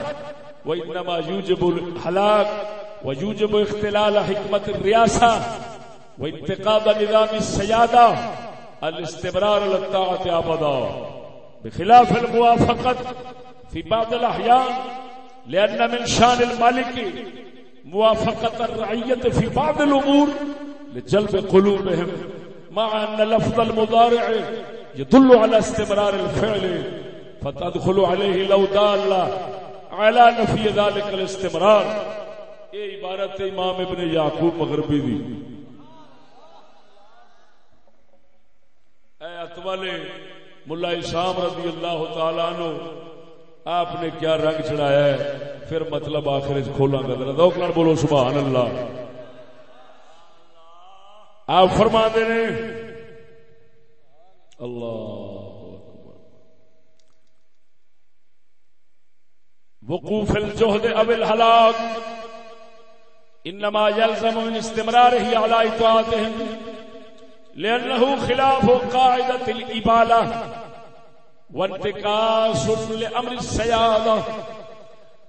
وإنما يوجب الهلاك ويوجب اختلال حكمة الرياسة وانتقاض نظام السيادة الاستمرار للطاعة أبدا بخلاف الموافقة في بعض الأحيان لأن من شان الملك موافقة الرعية في بعض الأمور لجلب قلوبهم، مع أن لفظ المضارع يدل على استمرار الفعل، فتدخل عليه لو دال على نفي ذلك الاستمرار. یہ عبارت امام ابن یعقوب مغربی دی۔ اے اتوالے ملا اسام رضی اللہ تعالیٰ عنہ، آپ نے کیا رنگ چڑھایا ہے؟ پھر مطلب آخر کھولا گا۔ ذرا دوک بولو سبحان اللہ آپ فرما دے نے، اللہ وقوف الجهد اب الهلاك انما يلزم من استمراره على اطاعتهم لانه خلاف قاعده الاباله وانتكاس لامر السياده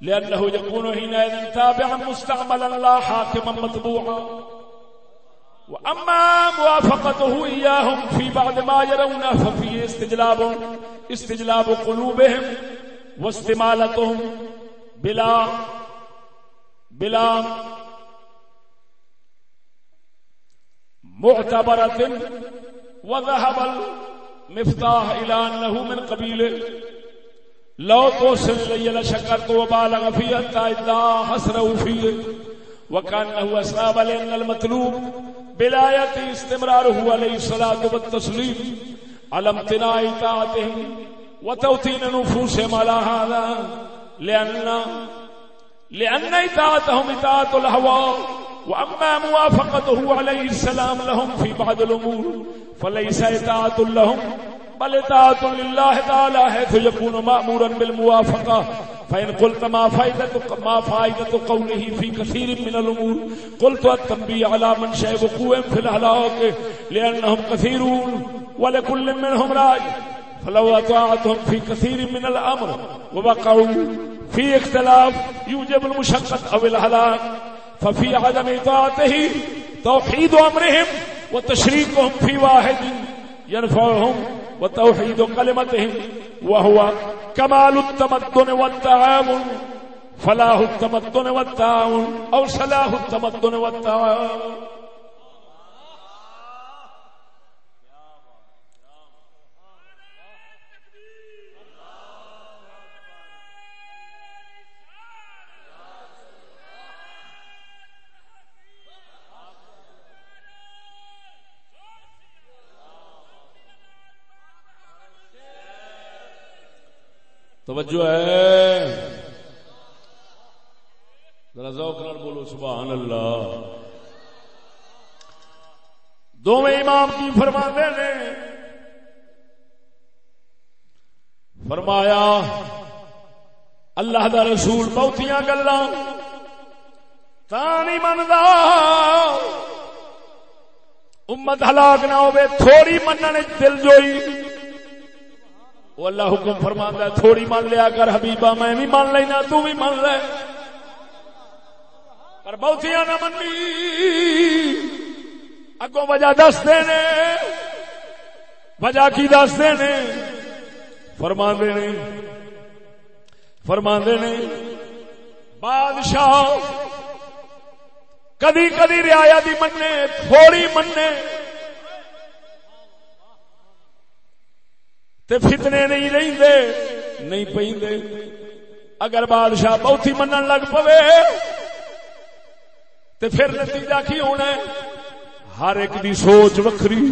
لأنه يكون حينئذ تابعا مستعملا لا حاكما مطبوعا وأما موافقته إياهم في بعد ما يرون ففيه استجلاب استجلاب قلوبهم واستمالتهم بلا بلا معتبرة وذهب المفتاح إلى أنه من قبيله لو تو سن لشکر تو بالغ فی حتى اذا حسره فی وكانه اسباب لان المطلوب بلاية استمراره عليه الصلاة والتسليم على امتناع طاعتهم وتوتين نفوسهم على هذا لأن لأن إطاعتهم إطاعة الهوى وأما موافقته عليه السلام لهم في بعض الأمور، فليس إطاعة لهم، بل اطاعت لله تعالى، حيث يكون مأمورا بالموافقة. فإن قلت ما فائدة ما فائدة قوله في كثير من الأمور، قلت التنبيه على من شيء وقوع في الهلاك لأنهم كثيرون ولكل منهم رأي فلو أطاعتهم في كثير من الأمر وبقعوا في اختلاف، يوجب المشقة أو الهلاك ففی عدم إطاعته توحيد أمرهم وتشريكهم في واحد ينفعهم وتوحيد كلمتهم وهو كمال التمدن والتعاون فلاح التمدن والتعاون او صلاح التمدن والتعاون توجہ ہے۔ ذرا ذوق نال بولو سبحان اللہ دونوں امام کی فرما نے۔ فرمایا، اللہ دا رسول بہتیاں گلا نہیں منگا امت ہلاک نہ ہوئے، تھوڑی مننے دل جوئی۔ وہ اللہ حکم فرما تھوڑی مان لیا کر حبیبا میں بھی مان لینا، تو بھی مان لے۔ پر بہتیاں نہ منی اگوں وجہ دس دینے۔ وجہ کی دس دینے؟ فرما دینے۔ فرما دینے۔ بادشاہ، کدی کدی رعایا دی مننے، تھوڑی مننے۔ تے فتنے نہیں رہندے، نہیں پیندے اگر بادشاہ بہت ہی منن لگ پوے، تے پھر نتیجہ کی ہونا ہے؟ ہر ایک دی سوچ وکری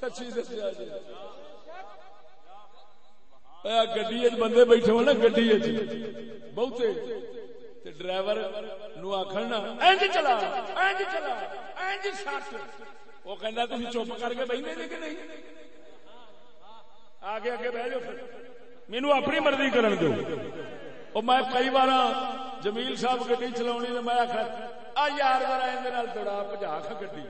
سچی دسیا جی۔ گڈی بندے بیٹھے ہو نا، گڈی بہتے۔ ڈرائیور نو آخر چلا چلا وہ کہنا تھی چپ کر کے بہنے دے کہ نہیں؟ آگے آگے بہ جاؤ مینو اپنی مرضی کرن دو۔ وہ میں کئی بار جمیل صاحب گڈی چلا میں آخر آ یار بار توڑا پجا گڈی.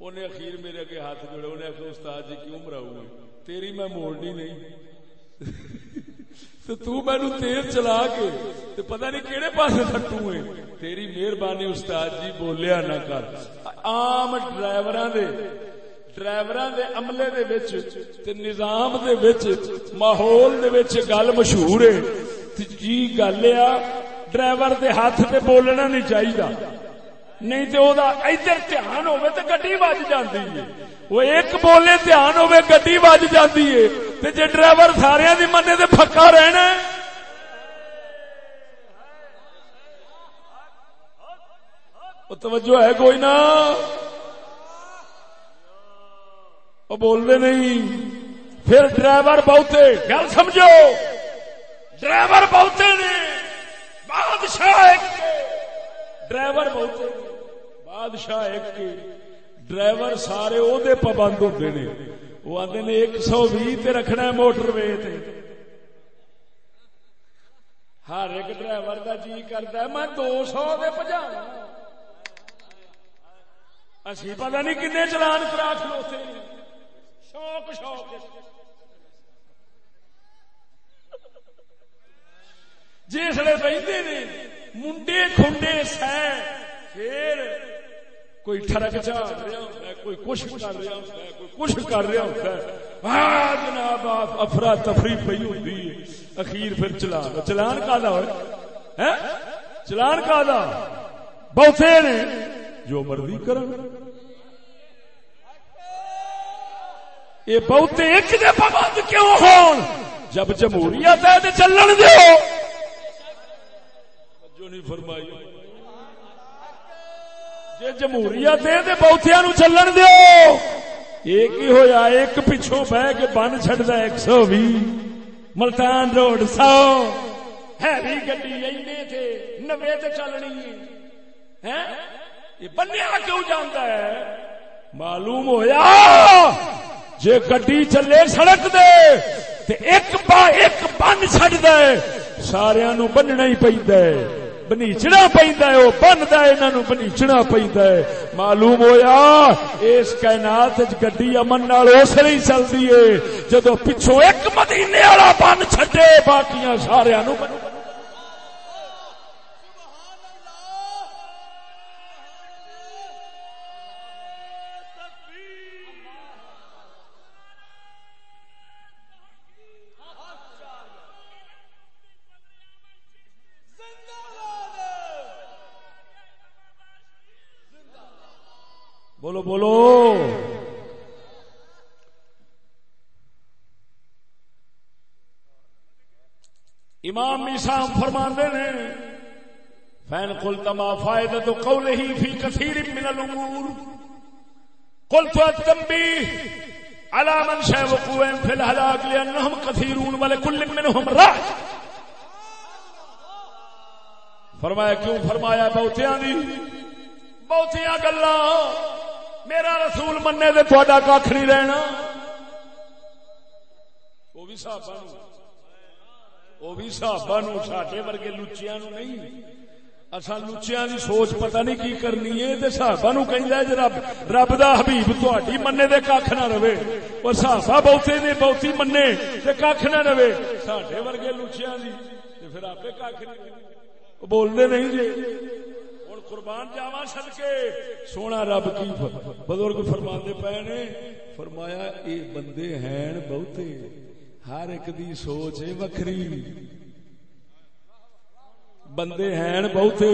انہیں اخیر میرے اگے ہاتھ جوڑے انہیں آخر استاد جی کیوں مراؤ تیری میں موڑنی نہیں. تو تو مینو تیز چلا کے پتہ نہیں کہڑے پاس سٹو ہے۔ تیری مہربانی استاد جی بولیا نہ کر۔ عام ڈرائیور ڈرائیور عملے دے وچ نظام دے وچ ماحول دے وچ گل مشہور ہے۔ جی گل آ، ڈرائیور دے ہاتھ تے بولنا نہیں چاہیے نہیں تو ادھر دھیان ہوئے تو گڈی بج جاتی ہے۔ وہ ایک بولے دھیان ہوئے، گڈی بج جاتی ہے۔ جی ڈرائیور سارے دی منے تے پکا رہنا توجہ ہے کوئی نہ وہ بولتے نہیں۔ پھر ڈرائیور بہتے۔ گل سمجھو۔ ڈرائیور بہتے نے۔ بادشاہ ڈرائیور بہتے۔ بادشاہ ایک ڈرائیور سارے او دے پابند ہوتے نے۔ وہ آدھے نے ایک سو بھی رکھنا ہے موٹر وے ہر ایک ڈرائیور کا جی کرتا ہے، میں دو سو دے پجا اسی پتا نہیں کنے چلان کرا کھلوتے شوق شوق۔ جسے بہتے منڈے کھنڈے سہ، پھر کوئی ٹرک چاہ رہا ہوتا ہے کوئی کچھ کر رہا ہوتا ہے کوئی کچھ کر رہا ہوتا ہے جناب آپ افرا تفری پی ہوتی ہے۔ اخیر پھر چلان چلان کا ہو؟ چلان کا دا بہتے نے جو مرضی کر یہ بہتے ایک دے پابند کیوں ہون؟ جب جمہوریت ہے تو چلن دو جو نہیں فرمائی۔ جی جمہوریت ہے بہتیا نو چلن دو ایک ہی ہویا؟ ایک پچھوں بہ کے بن چڑھتا ایک سو بھی۔ ملتان روڈ سو۔ ہیوی گڈی تھے، نوے تے چلنی ہے۔ یہ بنیا کیوں جانا ہے؟ معلوم ہویا۔ جے گڈی چلے سڑک دے، تے ایک با ایک بن چڈ دے نو بننا ہی پہ بنیچنا پہنتا ہے وہ بنتا ہے انہوں بنیچنا پہنتا ہے معلوم ہویا اس کائنات گڈی امن نال اس لیے چلتی ہے جدو پچھو ایک مدینے والا بن چھٹے باقیاں سارا نو بن بولو۔ بولو امام میسام فرماندے نے فین کل تما فائدہ تو قول ہی فی کثیر من الامور قل تو التنبی على من شاء وقوعهم في الهلاك لانهم كثيرون ولكل منهم راح فرمایا، کیوں فرمایا بہتیاں دی؟ بہتیاں گلاں۔ میرا رسول مننے دے تھوڑا کھ نہیں رہنا۔ وہ بھی صحابہ نو۔ وہ بھی صحابہ نو، ساڈے ورگے لچیاں نو نہیں۔ اصا لچیاں دی سوچ پتہ نہیں کی کرنی ہے۔ تے صحابہ نو کہندا ہے، رب رب دا حبیب تہاڈی مننے دے کھ نہ رہے۔ او صحابہ بہتے نے، بہتی مننے تے کھ نہ رہے۔ ساڈے ورگے لچیاں دی، تے پھر اپے کھ نہیں۔ بولنے نہیں جی۔ قربان جاوا سد سونا رب کی بزرگ فرما پے نے، فرمایا یہ بندے ہیں بہتے، ہر ایک دی سوچ ہے وکری بندے ہیں بہتے،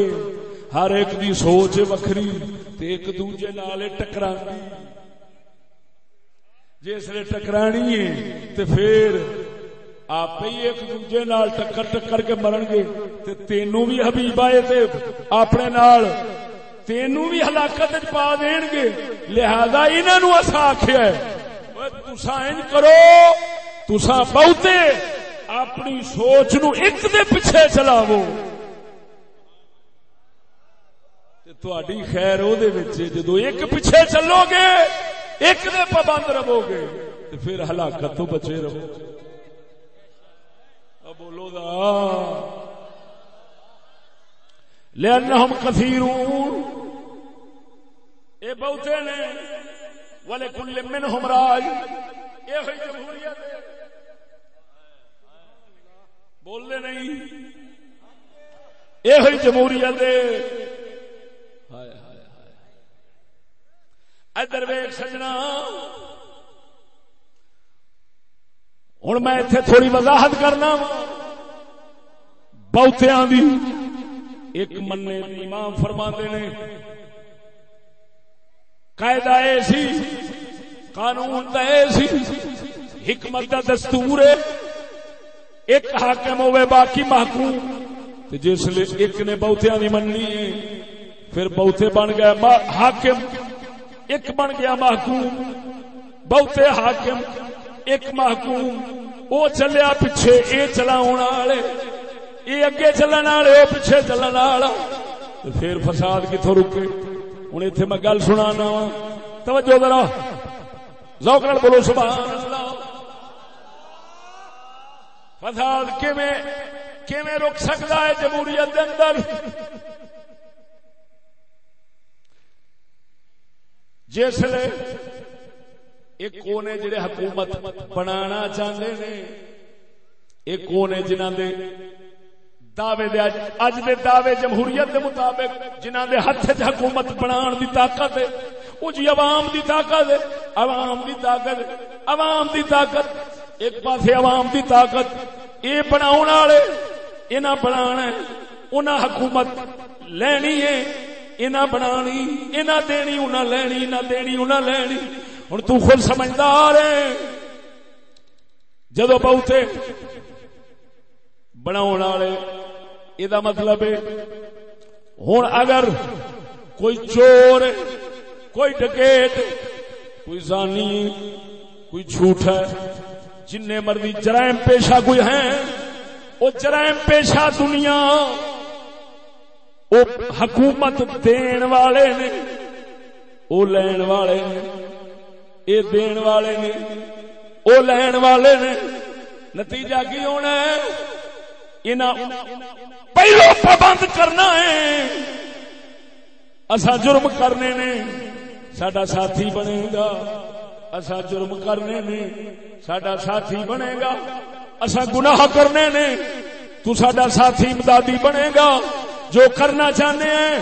ہر ایک دی سوچ وکری ایک دوجے نال ٹکرا جسے ٹکرانی ہے تو پھر آپ ہی ایک دوجے نال ٹکر ٹکر کے مرن گے تے تینوں بھی حبیب آئے تے اپنے نال تینوں بھی ہلاکت پا دین گے۔ لہذا انہاں نو اسا آکھیا ہے تسا انج کرو تسا بہتے اپنی سوچ نو ایک دے پیچھے چلاو تہاڈی خیر او دے وچ جدوں ایک پیچھے چلو گے ایک دے پابند رہو گے تے پھر ہلاکت تو بچے رہو۔ گے بولو دا لأنهم كثيرون۔ اے بہتے نے۔ ولے کل منهم راج اے ہوئی جمہوریت بولنے نہیں۔ یہ ہوئی جمہوریت ادھر ویگ سجنا۔ ہوں میں اتنے تھوڑی وضاحت کرنا بہتیا دی۔ ایک منے امام فرما نے، قاعدہ سی، قانون سی، حکمت کا دستور ایک حاکم ہوئے باقی محکوم۔ جس لیے ایک نے بہتیا نہیں مننی پھر بہتے بن گیا حاکم۔ ایک بن گیا محکوم۔ بہتے حاکم، ایک محکوم۔ وہ چلیا پیچھے، اے چلا والے۔ یہ اگے چلن والے وہ پیچھے چلن والا. پھر فساد کتوں رکے؟ ہوں اتنے میں گل سنا وا توجہ ذرا. زوکر بولو، سبحان اللہ. فساد کیویں رک سکتا ہے جمہوریت کے اندر؟ جس ایک کونے جڑے حکومت بنانا چاہتے ہیں ایک کونے جنہ دے دعوے دے اج اج دے دعوے جمہوریت دے مطابق جنہ دے ہاتھ چ حکومت بنان دی طاقت ہے، او جی عوام دی طاقت ہے۔ عوام دی طاقت، عوام دی طاقت۔ ایک پاسے عوام دی طاقت۔ اے بناون والے، انہاں بنانا ہے۔ انہاں حکومت لینی ہے۔ انہاں بنانی انہاں دینی، انہاں لینی، انہاں دینی، انہاں لینی۔ ہن تو خود سمجھدار ہے جدو بہتے بنا یہ مطلب ہوں اگر کوئی چور، کوئی ڈکیٹ کوئی زانی، کوئی جھوٹ ہے جن مرضی جرائم پیشہ کوئی ہیں، وہ جرائم پیشہ دنیا، وہ حکومت دین والے نے، وہ لین والے نے یہ دین والے نے، وہ لین والے نے، نتیجہ کی ہونا ہے؟ پہلو پابند کرنا ہے۔ اصا جرم کرنے نے سڈا ساتھی بنے گا۔ اصا جرم کرنے نے سڈا ساتھی بنے گا۔ اصا گناہ کرنے نے، تو سڈا ساتھی امدادی بنے گا۔ جو کرنا چاہنے ہیں،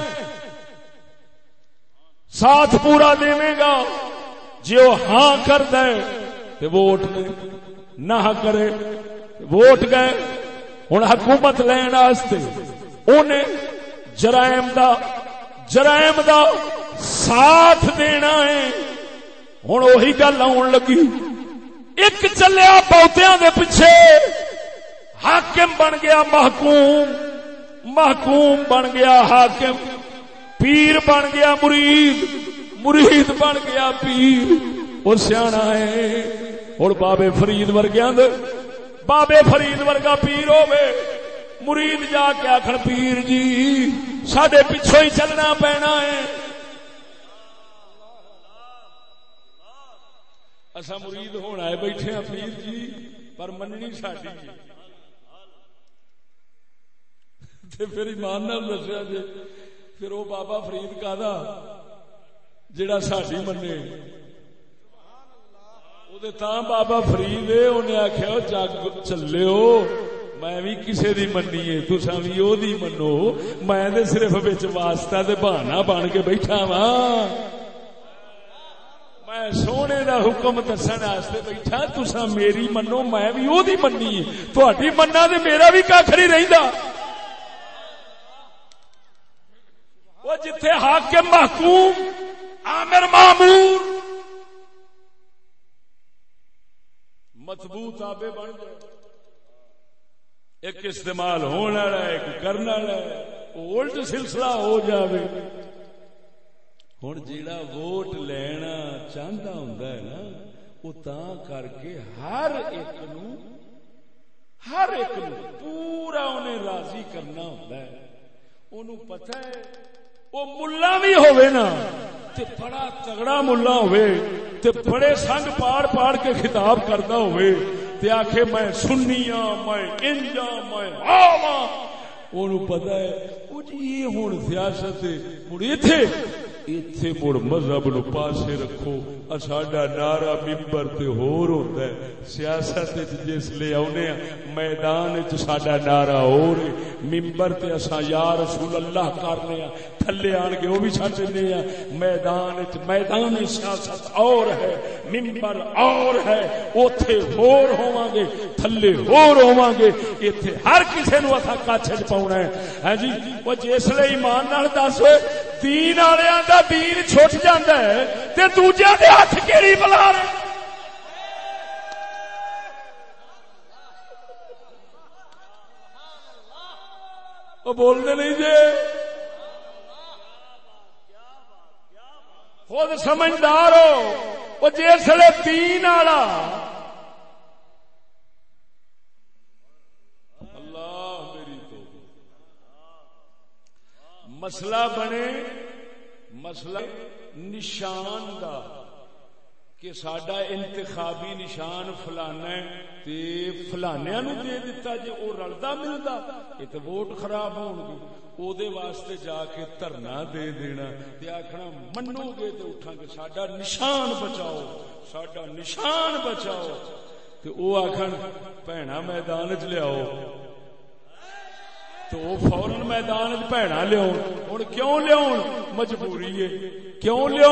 ساتھ پورا دے گا۔ جو ہاں کر دے تو ووٹ نہ کرے ووٹ گئے ہوں حکومت لین انہیں جرائم دا جرائم دا ساتھ دینا ہے۔ ہوں اہی گل آن لگی۔ ایک چلیا پوتیا دے پیچھے حاکم بن گیا محکوم۔ محکوم بن گیا حاکم۔ پیر بن گیا مرید۔ مرید بن گیا پیر۔ وہ سیاح ہے ہوں بابے فرید ورگیا بابے فرید ورگا پیر ہوے مرید جا کے آخر پیر جی سڈے پچھو ہی چلنا پینا ہے اصا مرید ہونا ہے بیٹھے ہیں پیر جی پر مننی ساری پھر ایمان نال دسیا جی پھر وہ بابا فرید کا جڑا ساری منے بابا فرید انہیں آخیا جگ چلے میں بھی کسی دی منی ہے تسا بھی وہ منو میں صرف بچ واسطہ بہانا بن کے بیٹھا وا میں سونے دا حکم دسن بیٹھا تسا میری منو میں بھی وہ منی ہے تھی منا تو میرا بھی کھ نہیں رہتا وہ جتھے حاکم محکوم عامر مامور مضبوط آبے بن جائے۔ ایک استعمال ہونے والا ایک کرنے والا اولٹ سلسلہ ہو جاوے۔ ہوں جیڑا ووٹ لینا چاہتا ہوں نا وہ تا کر کے ہر ایک نو، ہر ایک نو پورا انہیں راضی کرنا ہوتا ہے۔ انہوں پتہ ہے وہ ملا بھی ہوئے نا۔ تے بڑا تگڑا ملا ہوئے، تے بڑے سنگ پاڑ پاڑ کے خطاب کرتا ہوئے، تے آکھے میں سنیا میں انجا میں آواں۔ اونوں پتہ ہے او یہ ہن سیاست مڑ ایتھے اتے مڑ مذہب نو پاسے رکھو ساڈا نعرہ ممبر تے ہور ہوتا ہے سیاست جس لے آنے میدان ساڈا نعرہ ہو رہے ممبر تے اسا یا رسول اللہ کرنے تھلے آن کے وہ بھی چھٹ ہیں میدان میدان سیاست اور ہے ممبر اور ہے اوتھے ہور ہوواں گے تھلے ہور ہوواں گے ایتھے ہر کسے نو اسا کچھ پاؤنا ہے ہاں جی وہ جس لے ایمان نال دس ہوئے دین والوں کا دین چھٹ جاتا ہے، تے دوجے دے ہاتھ کیڑی بلا رہے وہ بولتے نہیں جی۔ خود سمجھدار ہو، وہ جسے تین والا مسئلہ بنے مسئلہ نشان دا کہ سڈا انتخابی نشان فلانا تے فلانیا نو دے دیتا جے او رلدا ملدا یہ تو ووٹ خراب ہون گے۔ او دے واسطے جا کے دھرنا دے دینا تے آکھنا منو گے تے اٹھاں گے ساڈا نشان بچاؤ، ساڈا نشان بچاؤ۔ تے او آکھن بھینا میدان چ لیاؤ۔ تو فورن میدان بھڑا لیا ہوں کیوں لیا مجبوری ہے۔ کیوں لیا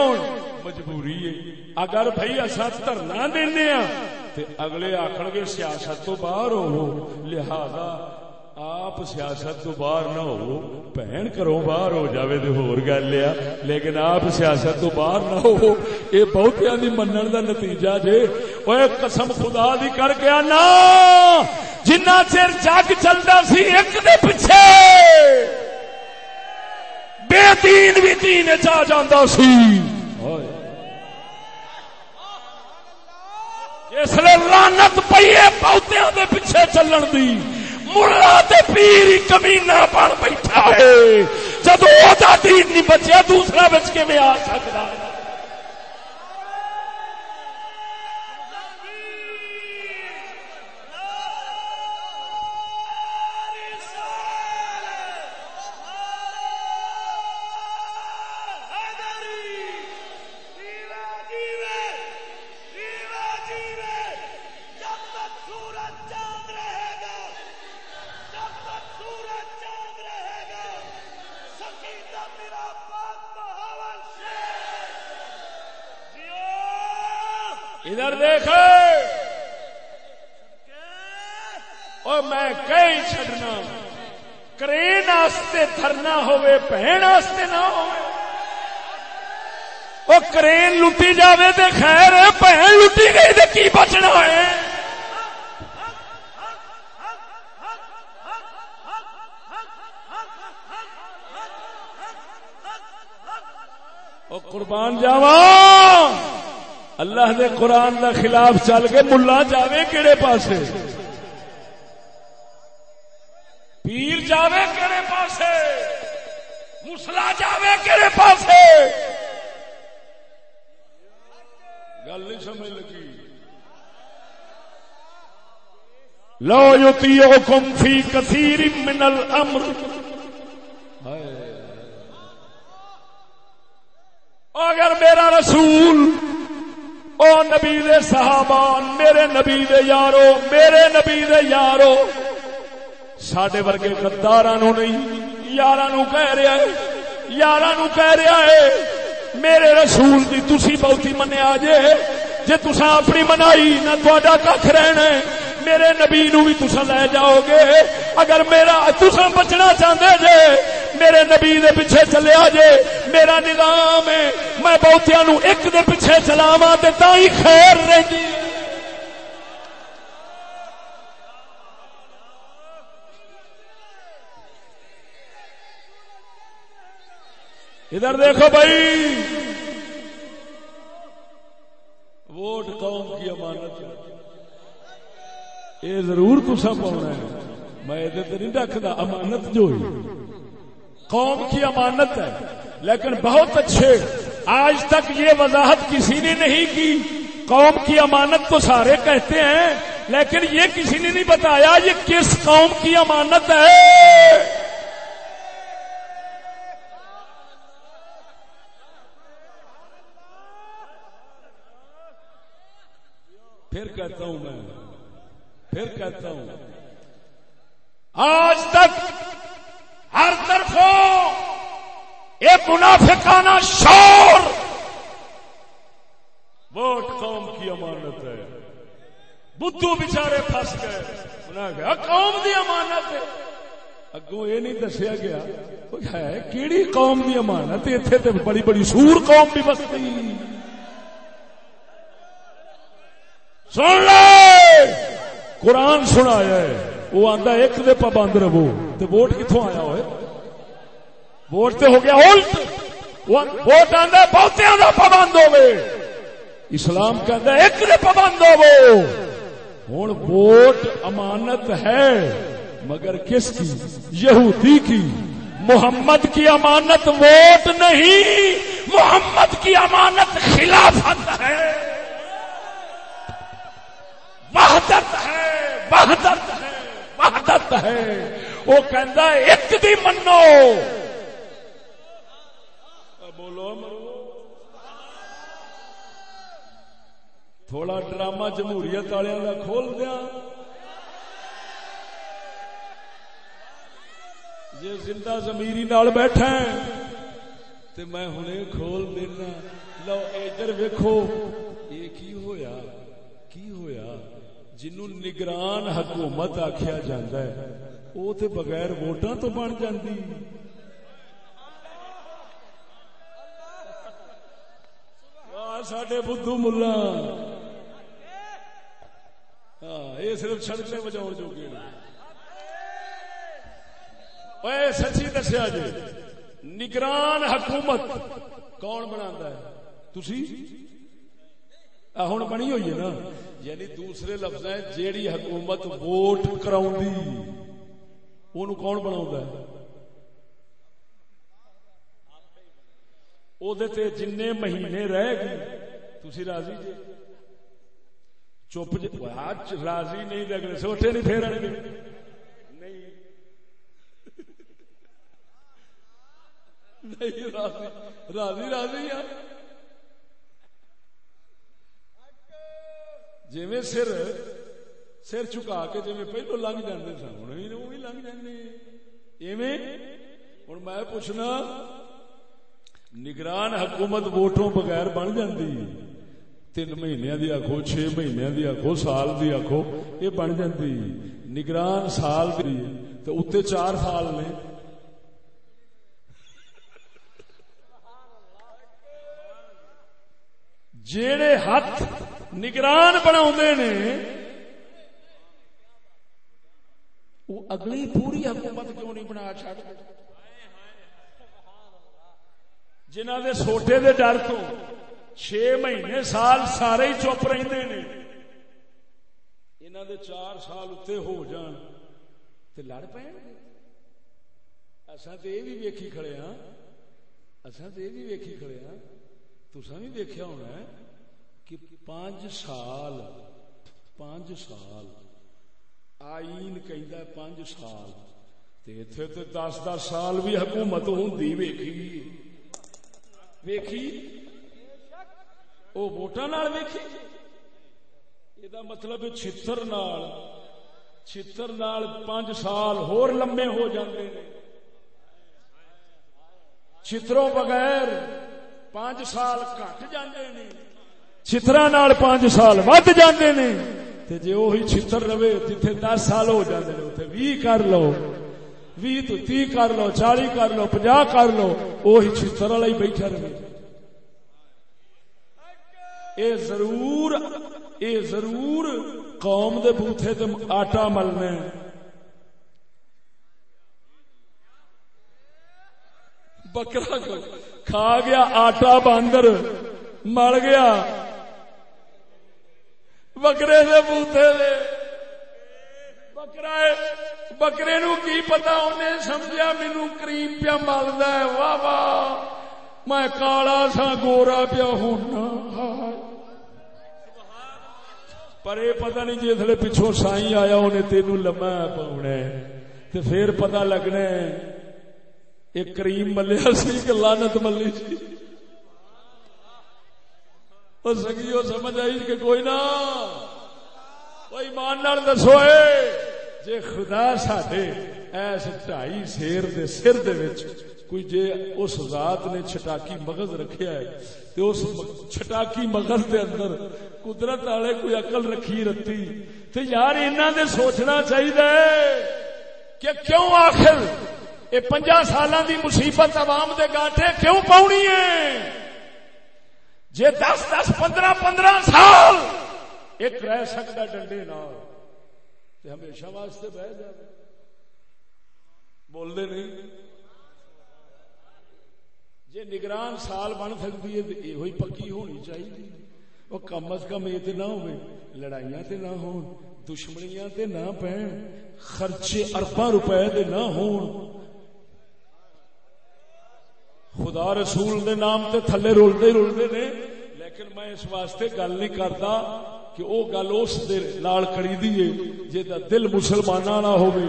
مجبوری ہے۔ اگر بھائی اصا دھرنا دینا ہاں، اگلے آخر گے سیاست تو باہر ہو۔ لہذا آپ سیاست تو باہر نہ ہو بہن کرو باہر ہو جاوے تو ہور گل لیا لیکن آپ سیاست تو باہر نہ ہو یہ بہت منن دا نتیجہ جے وہ قسم خدا دی کر کے نا جنا چر جگ چلتا سی ایک دے پیچھے بے دین بھی دین چا جانا سی جس لانت پیے پوتیاں دے پیچھے چلن دی ملا پیر کمینا بن بیٹھا ہے۔ جب وہ دین نہیں بچیا دوسرا بچ کے میں آ سکتا کرین لٹی جاوے تے خیر، بہن لٹی گئی تے کی بچنا ہے؟ قربان جاوا اللہ دے قرآن دا خلاف چل کے ملا جاوے کہڑے پاسے؟ پیر جاوے کہڑے پاسے؟ مسلا جاوے کہڑے پاسے؟ گل نہیں سمجھ لگی۔ لو یوتی حکم فی کثیر من الامر۔ اگر میرا رسول، او نبی دے صحابان میرے نبی دے یارو، میرے نبی دے یارو سڈے ورگے گدارا نو نہیں۔ یار کہہ رہا ہے یار کہہ رہا ہے، میرے رسول دی تسی بہتی منیا جے جے تسا اپنی منائی نہ تھوڑا کھ رہنا میرے نبی نو بھی تسا لے جاؤ گے۔ اگر میرا تسا بچنا چاہتے جے، میرے نبی دے پیچھے چلے جے، میرا نظام ہے، میں بہتیا نو ایک دے پیچھے چلاوا تا ہی خیر رہی ادھر دیکھو بھائی۔ ووٹ قوم کی امانت یہ ضرور تسا پاؤنا ہے۔ میں یہ نہیں رکھتا امانت جو ہے۔ قوم کی امانت ہے، لیکن بہت اچھے۔ آج تک یہ وضاحت کسی نے نہیں کی۔ قوم کی امانت تو سارے کہتے ہیں، لیکن یہ کسی نے نہیں بتایا یہ کس قوم کی امانت ہے پھر کہتا ہوں میں پھر کہتا ہوں، آج تک ہر طرف ایک منافقانہ شور، ووٹ قوم کی امانت ہے۔ بدھو بچارے پھنس گئے۔ انہیں کہا، قوم دی امانت ہے۔ اگوں یہ نہیں دسیا گیا ہے، کیڑی قوم دی امانت؟ اتنے تو بڑی بڑی سور قوم بھی بستی۔ سن لے! قرآن سنایا ہے۔ وہ آتا ایک دے پابند رہو۔ تو ووٹ کتوں آیا ہوئے؟ ووٹ تو ہو گیا الٹ ووٹ آتا بہتیا پابند ہوئے اسلام کہتا ایک دے پابند ہو ہوں ووٹ امانت ہے، مگر کس کی؟ یہودی کی۔ محمد کی امانت ووٹ نہیں، محمد کی امانت خلافت ہے۔ وحدت ہے وحدت ہے وحدت ہے۔ وہ کہندا ایک دی منو۔ بولو تھوڑا ڈرامہ جمہوریت والوں کا کھول دیا۔ جی زندہ زمیری نال بیٹھا تو میں ہوں کھول دینا۔ لو، ادھر ویکو یہ کی ہویا؟ جنوں نگران حکومت آخیا جا وہ تو بغیر ووٹاں تو بن جاندی۔ سڈے بدھو ملا۔ ہاں یہ صرف سڑکیں بجاؤ جو سچی دسیا جی نگران حکومت کون بنا تھی ہوں بنی ہوئی ہے نا۔ یعنی دوسرے لفظ جیڑی حکومت ووٹ کرا کون بنا جن مہینے رہ گئے۔ تھی راضی جی چپ راضی نہیں لگنے سوچے نہیں پھر راضی راضی ہاں۔ جی سر سر چکا کے جی پہلو لنگ جانے سن ہوں بھی لنگ جانے ہوں میں پوچھنا نگران حکومت ووٹوں بغیر بن جاتی تین مہینے دی آخو چھ مہینے دی آخو سال دی آخو یہ بن جاتی نگران سال دی تو اتنے چار سال نے جیڑے ہاتھ نگران بنا نے۔ وہ اگلی پوری حکومت کیوں نہیں بنا چڑ جنہ دے سوٹے دے ڈر تو چھ مہینے سال سارے ہی چپ رہتے نے۔ انہوں دے چار سال اتنے ہو جان تے لڑ پے اصا تو یہ بھی ویکھی کھڑے ہاں۔ اصا تو یہ بھی ویکھی کھڑے ہاں۔ تسا بھی دیکھا ہونا ہے۔ کہ پانچ سال پانچ سال، آئین کہ پانچ سال اتنے تو دس دس سال بھی حکومت ہوں ویکھی ویکھی وہ ووٹان ویکھی یہ مطلب چھتر نال چھتر نال پانچ سال ہور لمبے ہو جاندے چھتروں بغیر پانچ سال کٹ جاندے نے چترا نال پانچ سال ود جاندے نے۔ تے جے وہی چھتر رہے، جتھے دس سال ہو جاندے نے اوتھے 20 کر لو۔ 20 تو 30 کر لو 40 کر لو 50 کر لو وہی چھتر والا ہی بیٹھا رہے۔ اے ضرور اے ضرور قوم دے بوتھے تے آٹا ملنا بکرا کھا گیا، آٹا باندر مل گیا۔ بکرے سے بوتے دے۔ بکرا بکرے نو کی پتا؟ انہیں سمجھا مینو کریم پیا ملد واہ واہ۔ میں کالا سا گورا پیا ہونا ہاں۔ پر یہ پتا نہیں جی پچھوں سائی آیا انہیں تینوں لما پاؤنا پھر پتا لگنا ایک کریم ملیا سی کہ لانت ملی سی۔ سگی وہ سمجھ آئی کہ کوئی نہ۔ ایمان نال دسو جے خدا ساڈے ایس ڈھائی سیر دے سر دے وچ کوئی جے اس ذات نے چھٹاکی مغز رکھیا ہے، تے اس چھٹاکی مغز دے اندر قدرت والے کوئی عقل رکھی رتی، تے یار انہاں دے سوچنا چاہیے کہ کیوں آخر یہ پنجا سالاں دی مصیبت عوام دے گاٹے کیوں پاؤنی ہے جے دس دس پندرہ پندرہ سال ایک رہ سکتا ڈنڈے نال، تے ہمیشہ واسطے بہ جائے۔ بول دے نہیں۔ جی نگران سال بن سکتی ہے تو یہ پکی ہونی چاہیے وہ کم از کم یہ نہ ہو لڑائیاں تے نہ ہون، دشمنیاں تے نہ پہن، خرچے ارباں روپے دے نہ ہون۔ خدا رسول دے نام تے تھلے رولتے رولتے نے۔ لیکن میں اس واسطے گل نہیں کرتا کہ او گل اس نال کری دیے جے دا دل مسلماناں نہ ہوے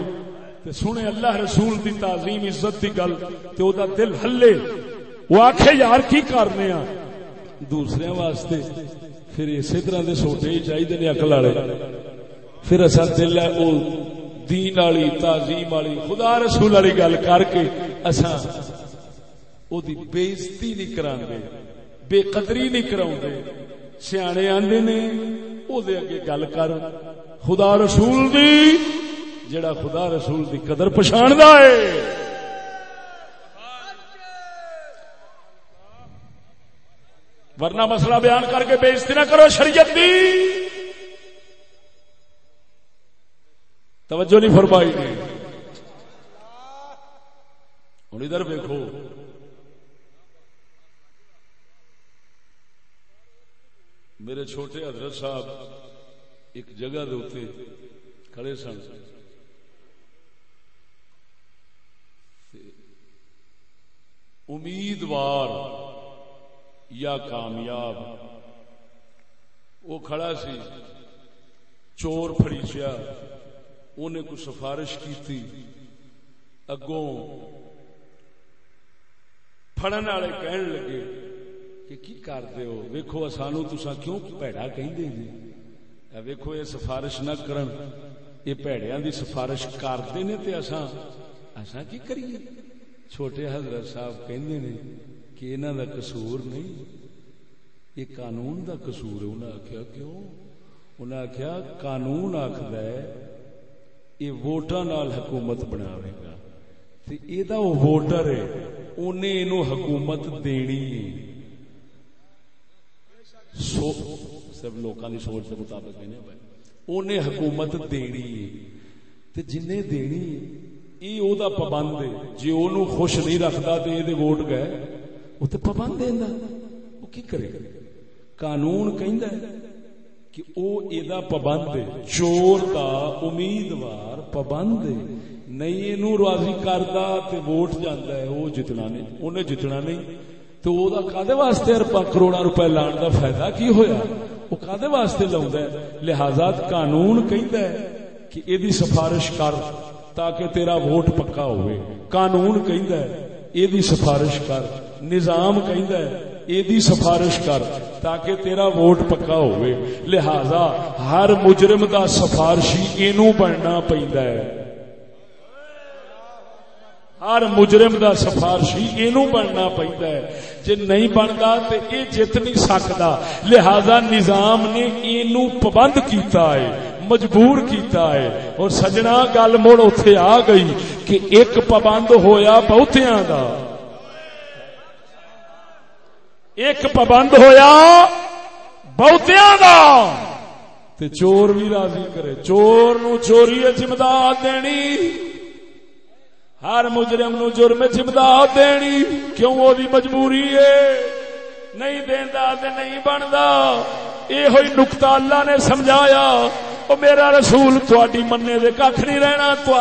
تے سنے اللہ رسول دی تعظیم عزت دی گل، تے او دا دل ہلے۔ وہ آخے یار کی کرنے آ دوسرے واسطے پھر اسی طرح دے سوٹے ہی چاہیے نے اکل والے۔ پھر اصا دل ہے وہ دین والی، تعظیم والی، خدا رسول والی گل کر کے اصا وہ بےزتی نہیں کرا بے قدری نہیں کرا سیانے آدھے نے وہ اگے گل کر۔ خدا رسول دی جڑا خدا رسول دی قدر پچھاڑا ہے۔ ورنہ مسئلہ بیان کر کے بےزتی نہ کرو شریعت دی۔ توجہ نہیں فرمائی نے۔ ہوں ادھر دیکھو میرے چھوٹے حضرت صاحب ایک جگہ دے کھڑے سن۔ امیدوار یا کامیاب۔ وہ کھڑا سی، چور فریچیا انہیں کو سفارش کی تھی اگوں فڑن والے کہن لگے کہ کی کرتے ہو؟ ویکو سانو تسا کیوں پیڑا کہیں جی ویکو یہ سفارش نہ کرن۔ یہ پیڑیاں دی سفارش کرتے نے تے اساں اساں کی کریے؟ چھوٹے حضرت صاحب کہندے نے کہ انہوں کا کسور نہیں، یہ قانون دا کسور ہے۔ انہیں آخیا کیوں؟ انہیں آخیا قانون آخر یہ ووٹاں نال حکومت بناوے گا۔ تے یہ ووٹر ہے انہیں اینو حکومت دینی ہے۔ سو سب لوگوں کی سوچ کے مطابق انہیں حکومت دینی ہے جن دینی یہ او دا پابند ہے۔ جی وہ خوش نہیں رکھتا تو یہ ووٹ گئے وہ تو پابند دینا وہ کی کرے؟ قانون کہندا ہے کہ او ایدا پابند ہے۔ چور دا امیدوار پابند ہے۔ نہیں اینو راضی کردا تے ووٹ جاندا ہے، او جتنا نہیں، اونے جتنا نہیں۔ تو او دا کادے واسطے ارباں کروڑا روپے لان دا فائدہ کی ہویا؟ او کادے واسطے لاوندا ہے؟ لہذا قانون کہندا ہے کہ ایدی سفارش کر تاکہ تیرا ووٹ پکا ہوئے۔ قانون کہندا ہے ایدی سفارش کر۔ نظام کہ سفارش کر تاکہ تیرا ووٹ پکا ہوئے۔ لہذا ہر مجرم دا سفارشی اینو بننا پہندا ہے۔ ہر مجرم دا سفارشی اینو بننا پہندا ہے۔ جے نہیں بندا تے اے جت نہیں سکدا لہذا نظام نے اینو پابند کیتا ہے، مجبور کیتا ہے۔ اور سجنا گل مڑ اوتھے آ گئی کہ ایک پابند ہویا بہتیاں دا۔ ایک پابند ہویا بہتیا کا چور بھی راضی کرے۔ چور نو چوری چمداد دینی۔ ہر مجرم نو جرم چمداد دینی، کیوں وہ مجبوری ہے؟ نہیں دینا نہیں بنتا یہ ہوئی نکتا اللہ نے سمجھایا۔ وہ میرا رسول تھوڑی مننے دے کھ نہیں رہنا تو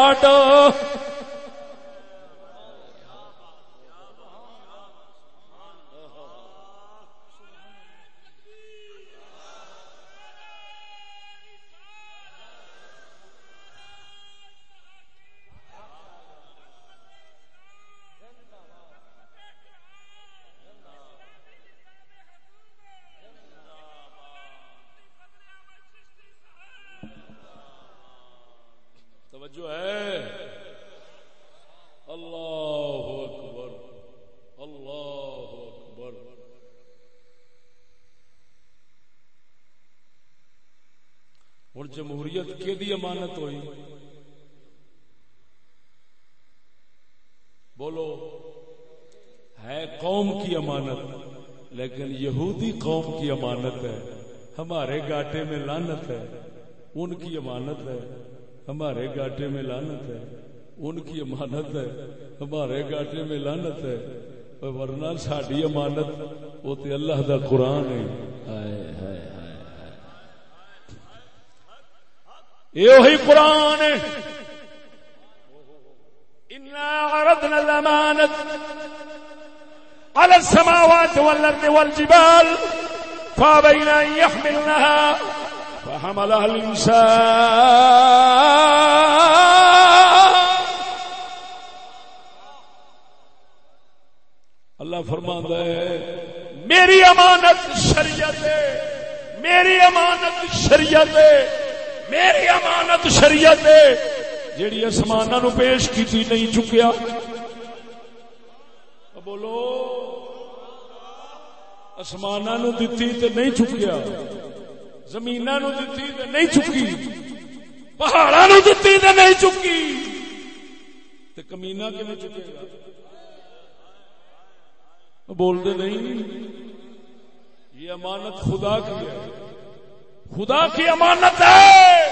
ہمارے گاٹے میں لانت ہے ان کی امانت ہے۔ ہمارے گاٹے میں لانت ہے ان کی امانت ہے۔ ہمارے گاٹے میں لانت ہے۔ ورنہ ساری امانت وہ تو اللہ دا قرآن ہے۔ یہ قرآن عرضنا الأمانة على السماوات والأرض والجبال فابين أن يحملنها فحملها الإنسان. اللہ فرماندا ہے میری امانت شریعت میری امانت شریعت میری امانت شریعت جیڑی آسمان نو پیش کی تھی نہیں چکیا۔ بولو۔ آسمان نو دتی تے نہیں چکیا زمین نو دتی تے نہیں چکی پہاڑا نو دتی تے نہیں چکی تے کمینا کیون چکے گا؟ بولتے نہیں۔ یہ امانت خدا کی ہے۔ خدا کی امانت ہے۔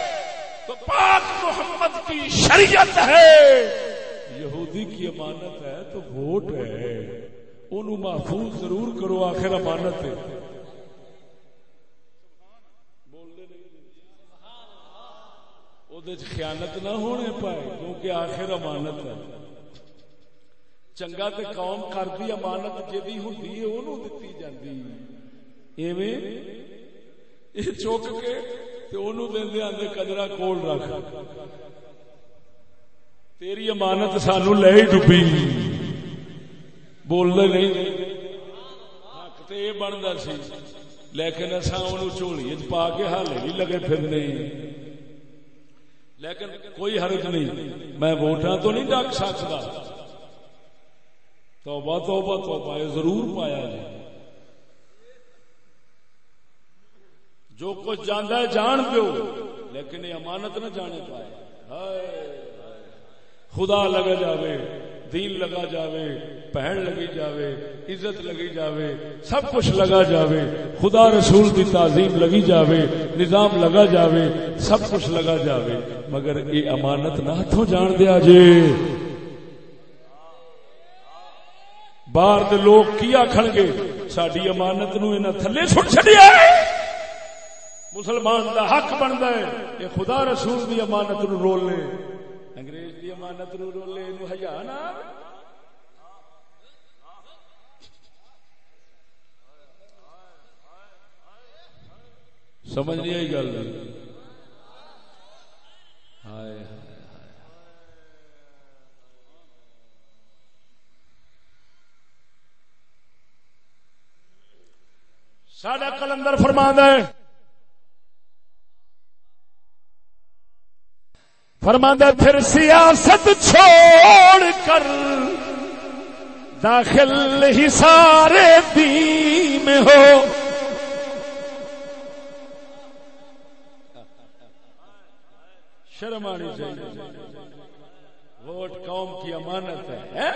تو پاک محمد کی شریعت ہے۔ یہودی کی امانت ہے تو ووٹ ہے۔ ان محفوظ ضرور کرو آخر امانت ہے خیانت نہ ہونے پائے، کیونکہ آخر امانت ہے۔ چنگا تے قوم کرتی امانت جی ہوں دتی جاتی ایویں یہ چوک کے دے آدھے کجرا کول رکھ۔ تیری امانت سانو لے ڈبی۔ بولنے نہیں حق تو یہ بنتا سی لیکن اصا ان چولی پا کے ہالے بھی لگے پھرنے لیکن کوئی حرج نہیں میں ووٹاں تو نہیں ڈک سکتا توبہ توبہ توبہ ضرور پایا جائے جو کچھ جانا ہے جان دو لیکن یہ امانت نہ جانے پائے خدا لگا جاوے دین لگا جاوے پہن لگی جاوے، عزت لگی جاوے، سب کچھ لگا جاوے، خدا رسول کی تعظیم لگی جاوے، نظام لگا جاوے، سب کچھ لگا جاوے۔ مگر یہ امانت نہ ہاتھوں جان دیا جے۔ باہر لوگ کی آخر گے؟ ساری امانت نو تھلے سٹ چڑیا مسلمان دا حق بنتا ہے کہ خدا رسول دی امانت نو رول لے۔ امانت نو رول لے نو ہیا نا سمجھ نہیں آئی گل۔ ہائے ساڈا کلندر فرما ہے۔ فرماندہ پھر سیاست چھوڑ کر داخل ہی سارے دین میں ہو۔ شرم آنی چاہیے۔ ووٹ قوم کی امانت ہے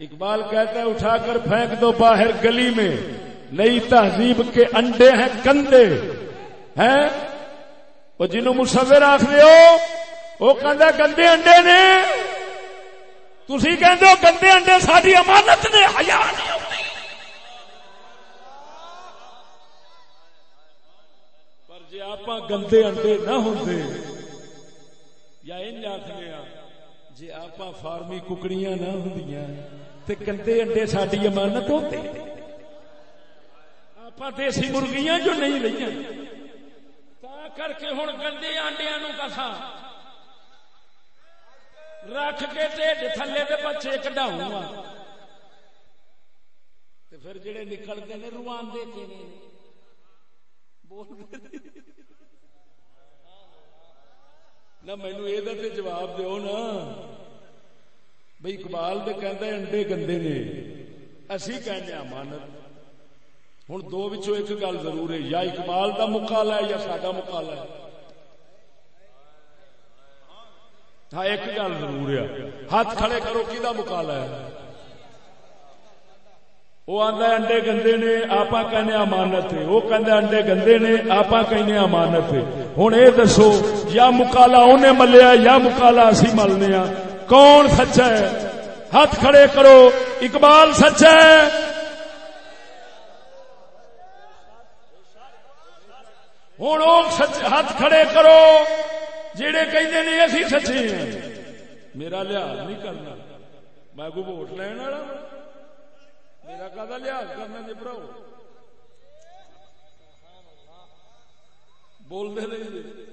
اقبال کہتا ہے، اٹھا کر پھینک دو باہر گلی میں۔ نئی تہذیب کے انڈے ہیں کندے ہیں؟ وہ جنہوں مصور آخر ہو وہ گندے انڈے نے۔ تھی کہ گندے انڈے ساری امانت نے پر جی آپ گندے انڈے نہ ہوں یا ان آخر جی آپ فارمی ککڑیاں نہ ہوں تو گندے انڈے ساری امانت ہوتے آپ دیسی مرغیاں جو نہیں رہی کر کے ہوں گندے آنڈیا نو کسا رکھ کے ٹھڈ تھلے دے بچے کڈاؤں پھر جڑے نکلتے ہیں رواندے کے نہ مینو یہ جواب دیو نا بھائی اقبال تو کہہ انڈے گندے نے اسی کہنے امانت ہوں دو ایک گل ضرور ہے یا اقبال کا مکالا ہے یا ساڈا مکالا ہے ہاں ایک گل ضرور ہے۔ ہاتھ کھڑے کرو کہ مکالا ہے؟ وہ آدھا انڈے گندے نے آپ کہنے امانت ہے۔ وہ کہہ انڈے گندے نے آپ کہنے امانت ہے۔ ہوں یہ دسو، یا مکالا انہیں ملیا، یا مکالا اسی ملنے ہاں کون سچا ہے؟ ہاتھ کھڑے کرو، اقبال سچا ہے۔ ہوں ہاتھ کھڑے کرو۔ جہے کہتے نہیں اسی سچے ہیں۔ میرا لحاظ نہیں کرنا۔ میں کو ووٹ لین والا؟ میرا کا لحاظ کرنا جی براؤ بول دے نہیں جی۔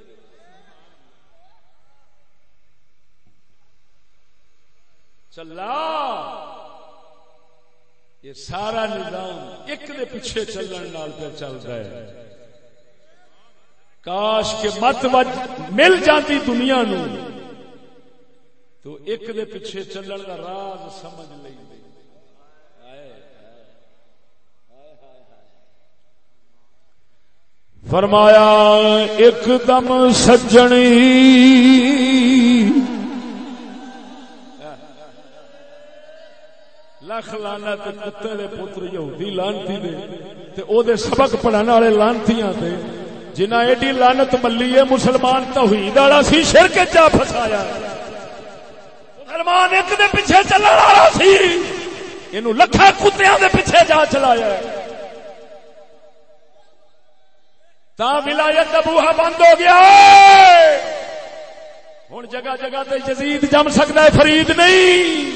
چلا۔ یہ سارا نظام ایک دے پیچھے چلن نال پہ چل رہا ہے۔ کاش کے مت وج مل جاتی دنیا نو۔ تو ایک دے پیچھے چلن کا راز سمجھ لیں فرمایا، ایک دم سجنی۔ لکھ لانا کتے دے پتر یہودی لانتی دے۔ تے او دے سبق پڑھانے والے لانتیاں تے جنہ ایڈی لانت ملی ہے، مسلمان توحید والا سی، شرک چا پھسایا مسلمان ایک دے پیچھے چلن والا سی۔ اینو لکھا کتیاں دے پیچھے جا چلایا۔ تا ولایت دا بوہا بند ہو گیا۔ ہوں جگہ جگہ تے یزید جم سکتا ہے، فرید نہیں۔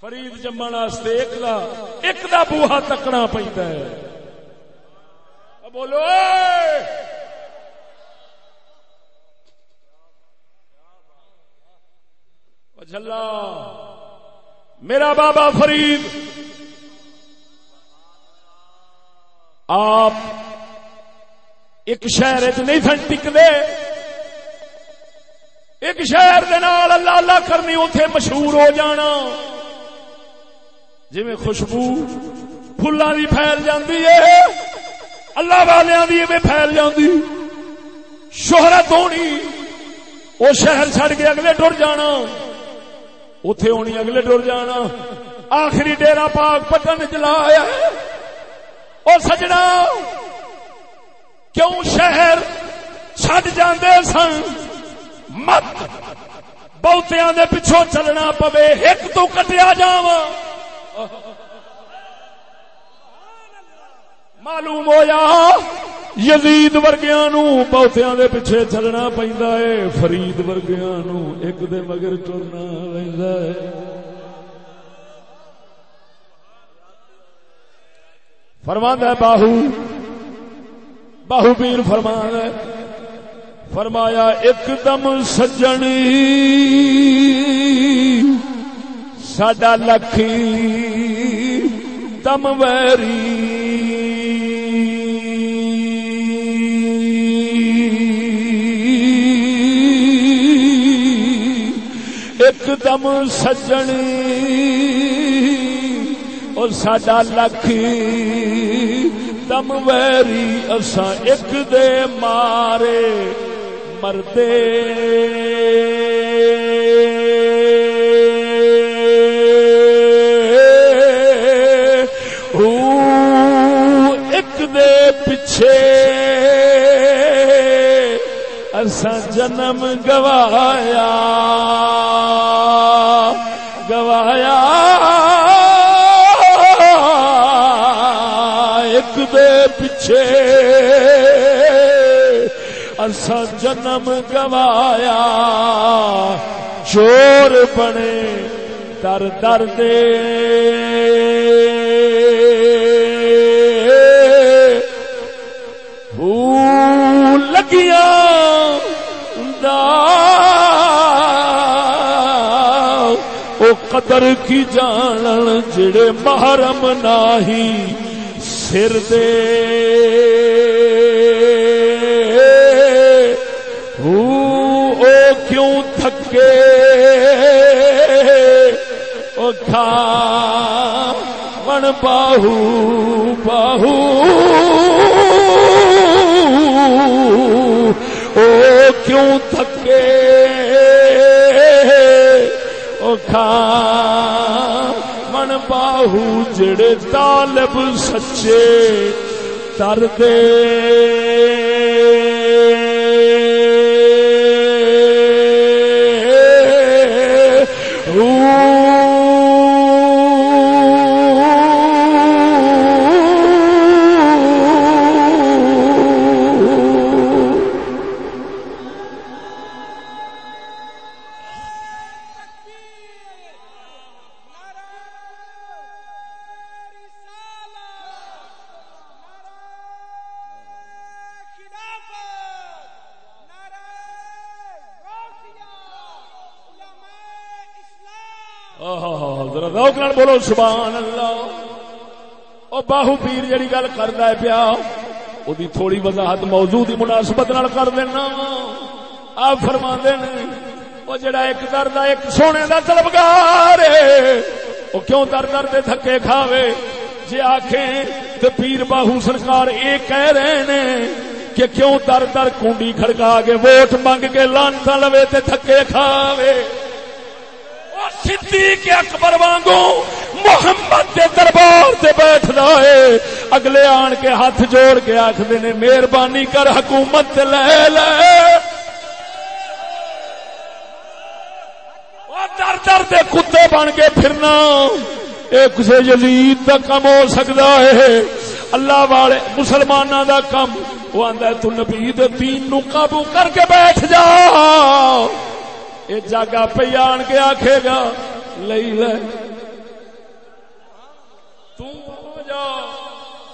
فرید جمن ایک دا ایک دا بوہا تکنا پہنتا ہے۔ بولو۔ جلا میرا بابا فرید۔ آپ ایک شہر چ نہیں سن ٹکتے۔ ایک شہر دے نال اللہ اللہ کرنی اتے مشہور ہو جانا۔ جی خوشبو فلاں پھیل جاندی ہے۔ اللہ والیاں دی میں پھیل جاندی۔ شہرت ہونی۔ وہ شہر چھڑ کے اگلے ٹر جانا۔ اتے ہونی اگلے ٹر جانا۔ آخری ڈیرا پاک پٹن چلا آیا۔ اور سجنا۔ کیوں شہر چھڈ جاندے سن؟ مت۔ بہتیاں دے پچھوں چلنا پوے۔ ایک تو کٹیا جاواں۔ معلوم ہوا یزید ورگیا نو بہتیا دے پیچھے چلنا پہنتا ہے فرید ورگیا نو ایک دے مگر ٹرنا پہنتا ہے فرما ہے باہو باہو پیر فرما ہے فرمایا، ایک دم سجنی ساڈا لکھی دم ویری۔ ایک دم سجنی اور ساڈا لکھ دم ویری اساں ایک دے مارے مردے۔ پچھے اسا جنم گوایا۔ اسا جنم گوایا چور بنے، در در دے قدر کی جان جڑے محرم ناہی سر دے۔ او کھا من باہو باہو او کیوں تھکے او کھا من باہو جڑے طالب سچے تر دے سبحان اللہ۔ او باہو پیر جڑی گل کردا ہے پیا او دی تھوڑی وضاحت موضوع دی مناسبت نال کر دینا۔ آپ فرما دے او جڑا ایک درد ایک سونے دا طلبگار ہے، او کیوں در در دے تھکے کھاوے؟ جے آکھیں، تے پیر باہو سرکار اے کہہ رہے نے کہ کیوں در در کنڈی کھڑکا کے ووٹ منگ کے لانتا لوے تے تھکے کھاوے؟ صدیق اکبر وانگو محمد دے دربار تے بیٹھدا ہے۔ اگلے آن کے ہاتھ جوڑ کے آکھدے نے، مہربانی کر حکومت لے لے۔ در در دے کتے بن کے پھرنا۔ ایک سے یزید دا کم ہو سکتا ہے۔ اللہ والے مسلمانوں دا کم۔ وہ آندا ہے، تو نبی دے دین نو قابو کر کے بیٹھ جا۔ یہ جاگا پہ آن کے آخے گا، لئی لے۔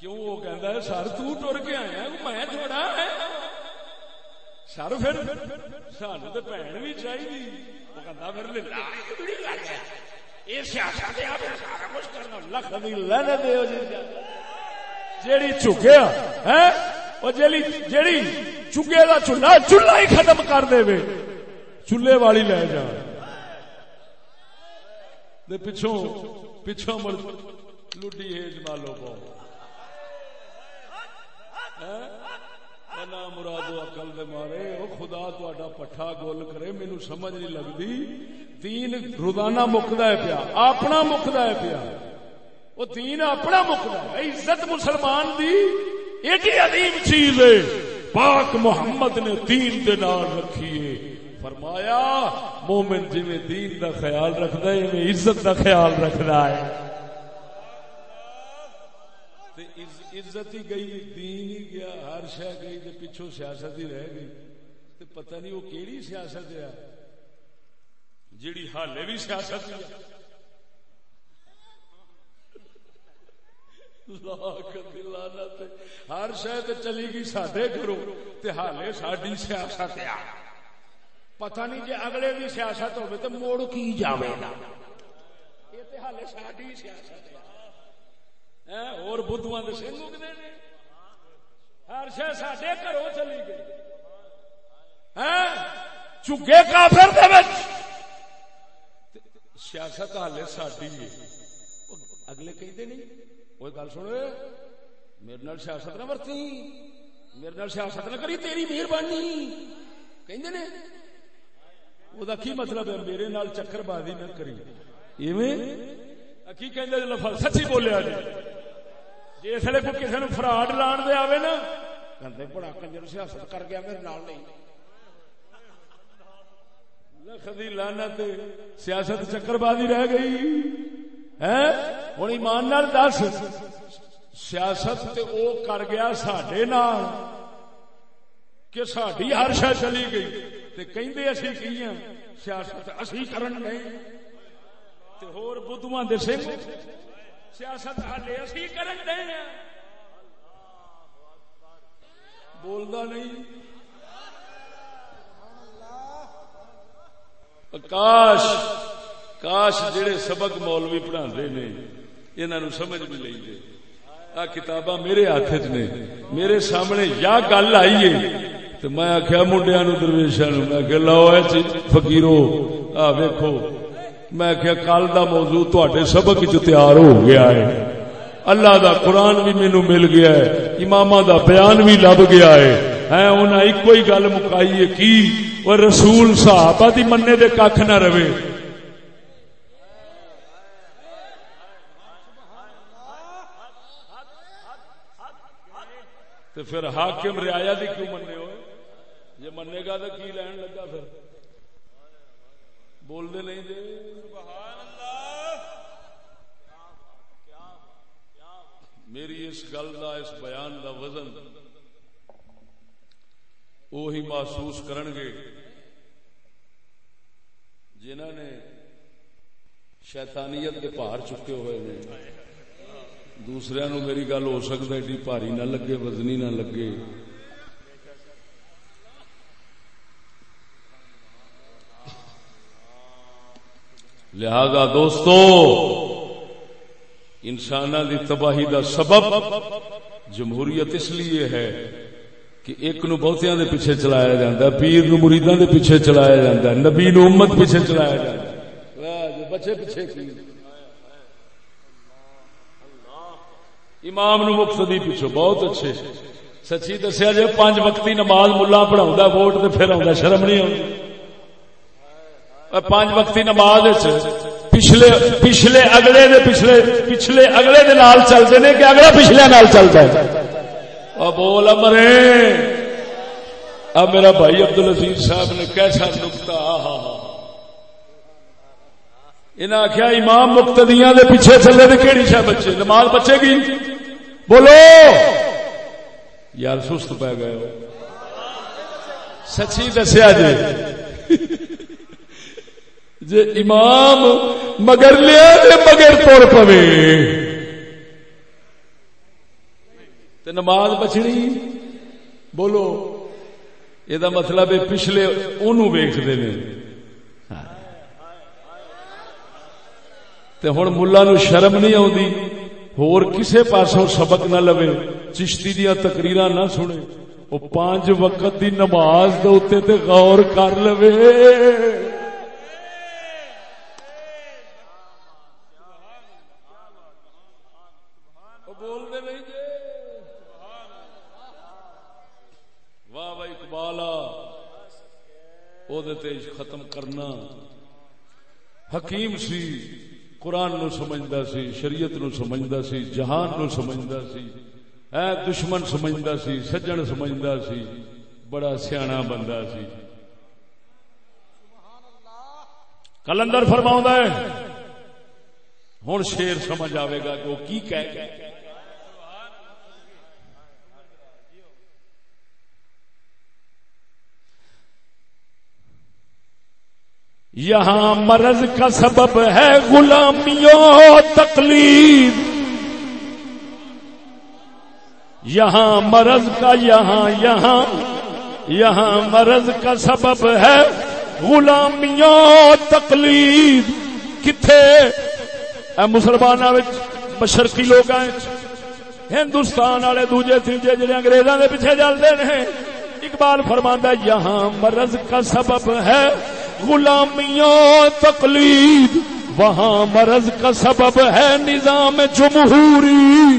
کیوں وہ کہ سر تر کے آیا میں تھوڑا سر پھر سان تو بھن بھی چاہیے وہ کہتا پھر جیڑی چکیا جیڑی چکے کا چولہا چولہا ہی ختم کر دے چولہے والی لے جا پچھوں پچھوں مڑ لڈی ہیج مالو پاؤ مرادو اکل دے مارے، او خدا تا پٹھا گول کرے مینو سمجھ نہیں لگتی دین روزانہ مکد ہے پیا، اپنا مکد ہے پیا۔ وہ دین اپنا مکد ہے۔ عزت مسلمان دی، ایڈی عظیم چیز ہے۔ پاک محمد نے دین دے نال رکھی ہے۔ فرمایا، مومن جی میں دین دا خیال رکھتا ہے میں عزت دا خیال رکھتا ہے۔ عزت ہی گئی، دین ہی گیا، ہر شہ گئی تو پچھو سیاست ہی رہ گئی۔ تو پتہ نہیں وہ کیڑی سیاست ہے۔ جیڑی حالے بھی سیاست ہے۔ ہر شہ چلی گئی سڈے گھروں حالے ساری سیاست ہے۔ پتہ نہیں جی اگلے بھی سیاست ہوگی تو موڑ کی جائے گا یہ ہال ساری سیاست اور بدھو کے سنگ اگتے ہیں ہر شہ سڈے گھروں چلی گئی۔ چگے کافر سیاست ہالے ساری ہے۔ اگلے کہتے نہیں۔ وہ گل سن میرے نال سیاست نہ ورتی۔ میرے نال سیاست نہ کری، تیری مہربانی کہ کی مطلب ہے؟ میرے نال چکر بازی نہ کری۔ ایویں؟ کی کہ لفظ سچی بولیا جی اس لیے کوئی کسی نے فراڈ لان دے آوے نا کہ بڑا کنجر سیاست کر گیا میرے نال نہیں خدی لانا سیاست چکر بازی رہ گئی ہوں ایمان نال دس سیاست تے او کر گیا سڈے نال کہ ساری ہر شہ چلی گئی کہندے اسی کی سیاست اسی کرن نہیں تے ہور بدھواں دے سنگ سیاست ہالے اسی کرن نہیں بولدا نہیں۔ کاش کاش جڑے سبق مولوی پڑھا نے انہوں سمجھ بھی لیں دے آ کتاباں میرے ہاتھ چ نے۔ میرے سامنے یا گل آئی ہے، تو میں آخیا منڈیا نو درویشا نو۔ میں کہ لو فکیرو آ ویکو میں آخیا کل کا موضوع تے سبق چ تیار ہو گیا ہے۔ اللہ دا قرآن بھی مینو مل گیا ہے امام دا بیان بھی لب گیا ہے۔ ہے انہیں ایک ہی گل مکائی ہے کی، وہ رسول صحابہ دی مننے دے کھ نہ رہے۔ تو پھر حاکم رعایا دی کیوں مننے ہوئے؟ یہ مننے گا تو کی لین لگا پھر؟ بول دے نہیں دے۔ میری اس گل دا، اس بیان دا وزن وہی محسوس کرن گے جنہ نے شیطانیت کے پہاڑ چکے ہوئے ہیں دوسرے نو میری گل ہو سکتا ایڈی بھاری نہ لگے، وزنی نہ لگے۔ لہذا دوستو انسان کی تباہی کا سبب جمہوریت اس لیے ہے کہ ایک نو بہتیاں دے پیچھے چلایا جاتا ہے، پیر نو مریداں دے پیچھے چلایا جاتا ہے، نبی نو امت پیچھے چلایا جاتا ہے۔ بچے پیچھے کی؟ امام نو مقصدی پیچھو بہت اچھے۔ سچی دسیا جی پانچ وقتی نماز ملا پڑھا ووٹ تو پھر آ شرم نہیں آتی پانچ وقتی نماز اچھے پچھلے پچھلے اگلے دے پچھلے پچھلے اگلے دے نال چلتے ہیں کہ اگلا پچھلے نال چلتا ہے؟ اب بول امرے۔ اب میرا بھائی عبد العزیز صاحب نے کیسا نکتا انہیں آخیا امام مقتدیاں دے پیچھے چلے تو کہڑی شاید بچے؟ نماز بچے گی؟ بولو۔ یار سست پی گئے ہو۔ سچی دسیا جی جی امام مگر لیا مگر توڑ پوے۔ تو نماز بچنی بولو یہ مطلب پچھلے ان ویختے ہیں ہوں ملا نو شرم نہیں آتی ہور کسے پاسوں سبق نہ لوے، چشتی دیا تقریر نہ سنے۔ وہ پانچ وقت دی نماز دے تے غور کر لو واہ بھائی اقبالا ختم کرنا حکیم سی، قرآن نو سمجھدا سی، شریعت نو سمجھدا سی، جہان نو سمجھدا سی، اے دشمن سمجھدا سی، سجن سمجھدا سی، بڑا سیاح بندہ سی۔ کلندر فرماؤں ہے ہوں شیر سمجھ آئے گا کہ وہ کی کہہ گئے یہاں مرض کا سبب ہے غلامیوں تکلیف یہاں مرض کا یہاں یہاں یہاں مرض کا سبب ہے غلامیوں تکلیف کتنے مسلمان مشرقی لوگ ہندوستان والے دوجے تیجے جڑے انگریزوں کے پیچھے چلتے ہیں۔ اقبال فرماندہ یہاں مرض کا سبب ہے غلامیوں تقلید، وہاں مرض کا سبب ہے نظام جمہوری۔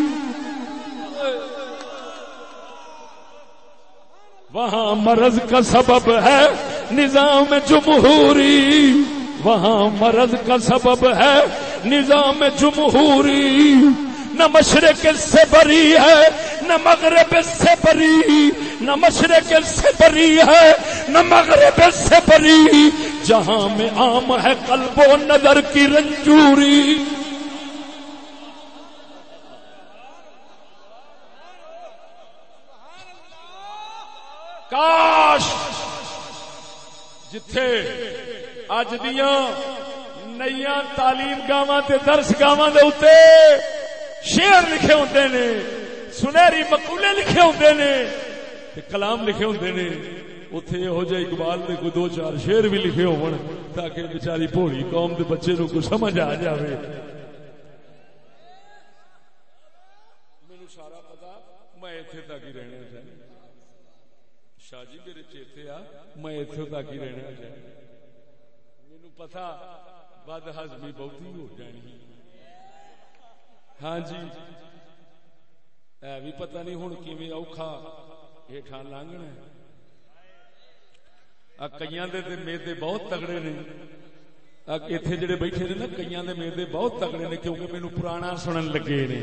وہاں مرض کا سبب ہے نظام جمہوری۔ وہاں مرض کا سبب ہے نظام جمہوری۔ نہ مشرق سے بری ہے، نہ مغرب سے بری نہ مشرق سے بری ہے، نہ مغرب سے بری جہاں میں عام ہے قلب و نظر کی رنجوری۔ کاش جتھے اج دیا نئی تعلیم گاواں درس گاواں دے شیر لکھے ہوتے نے، سنہری مقولے لکھے ہوتے نے کلام لکھے ہوتے نے۔ اتے یہو جہ اقبال نے کوئی دو چار شیر بھی لکھے ہو تاکہ بچاری بھولی قوم کے بچے نو کوئی سمجھ آ جائے میرے سارا پتا میں اتنے تک ہی رہنا چاہیے شاہ جی میرے چیتے آ، میں اتنے تک ہی رہنا چاہیے مینو پتا بد ہزمی بہت ہی ہو جانی۔ ہاں جی۔ اے بھی پتہ نہیں ہوں کیویں اوکھا ہیٹھا لانگنا ہے۔ کئی میدے بہت تگڑے نے۔ اتنے جڑے بیٹھے نے نا کئی میدے بہت تگڑے نے کیونکہ مینو پرانا سنن لگے نے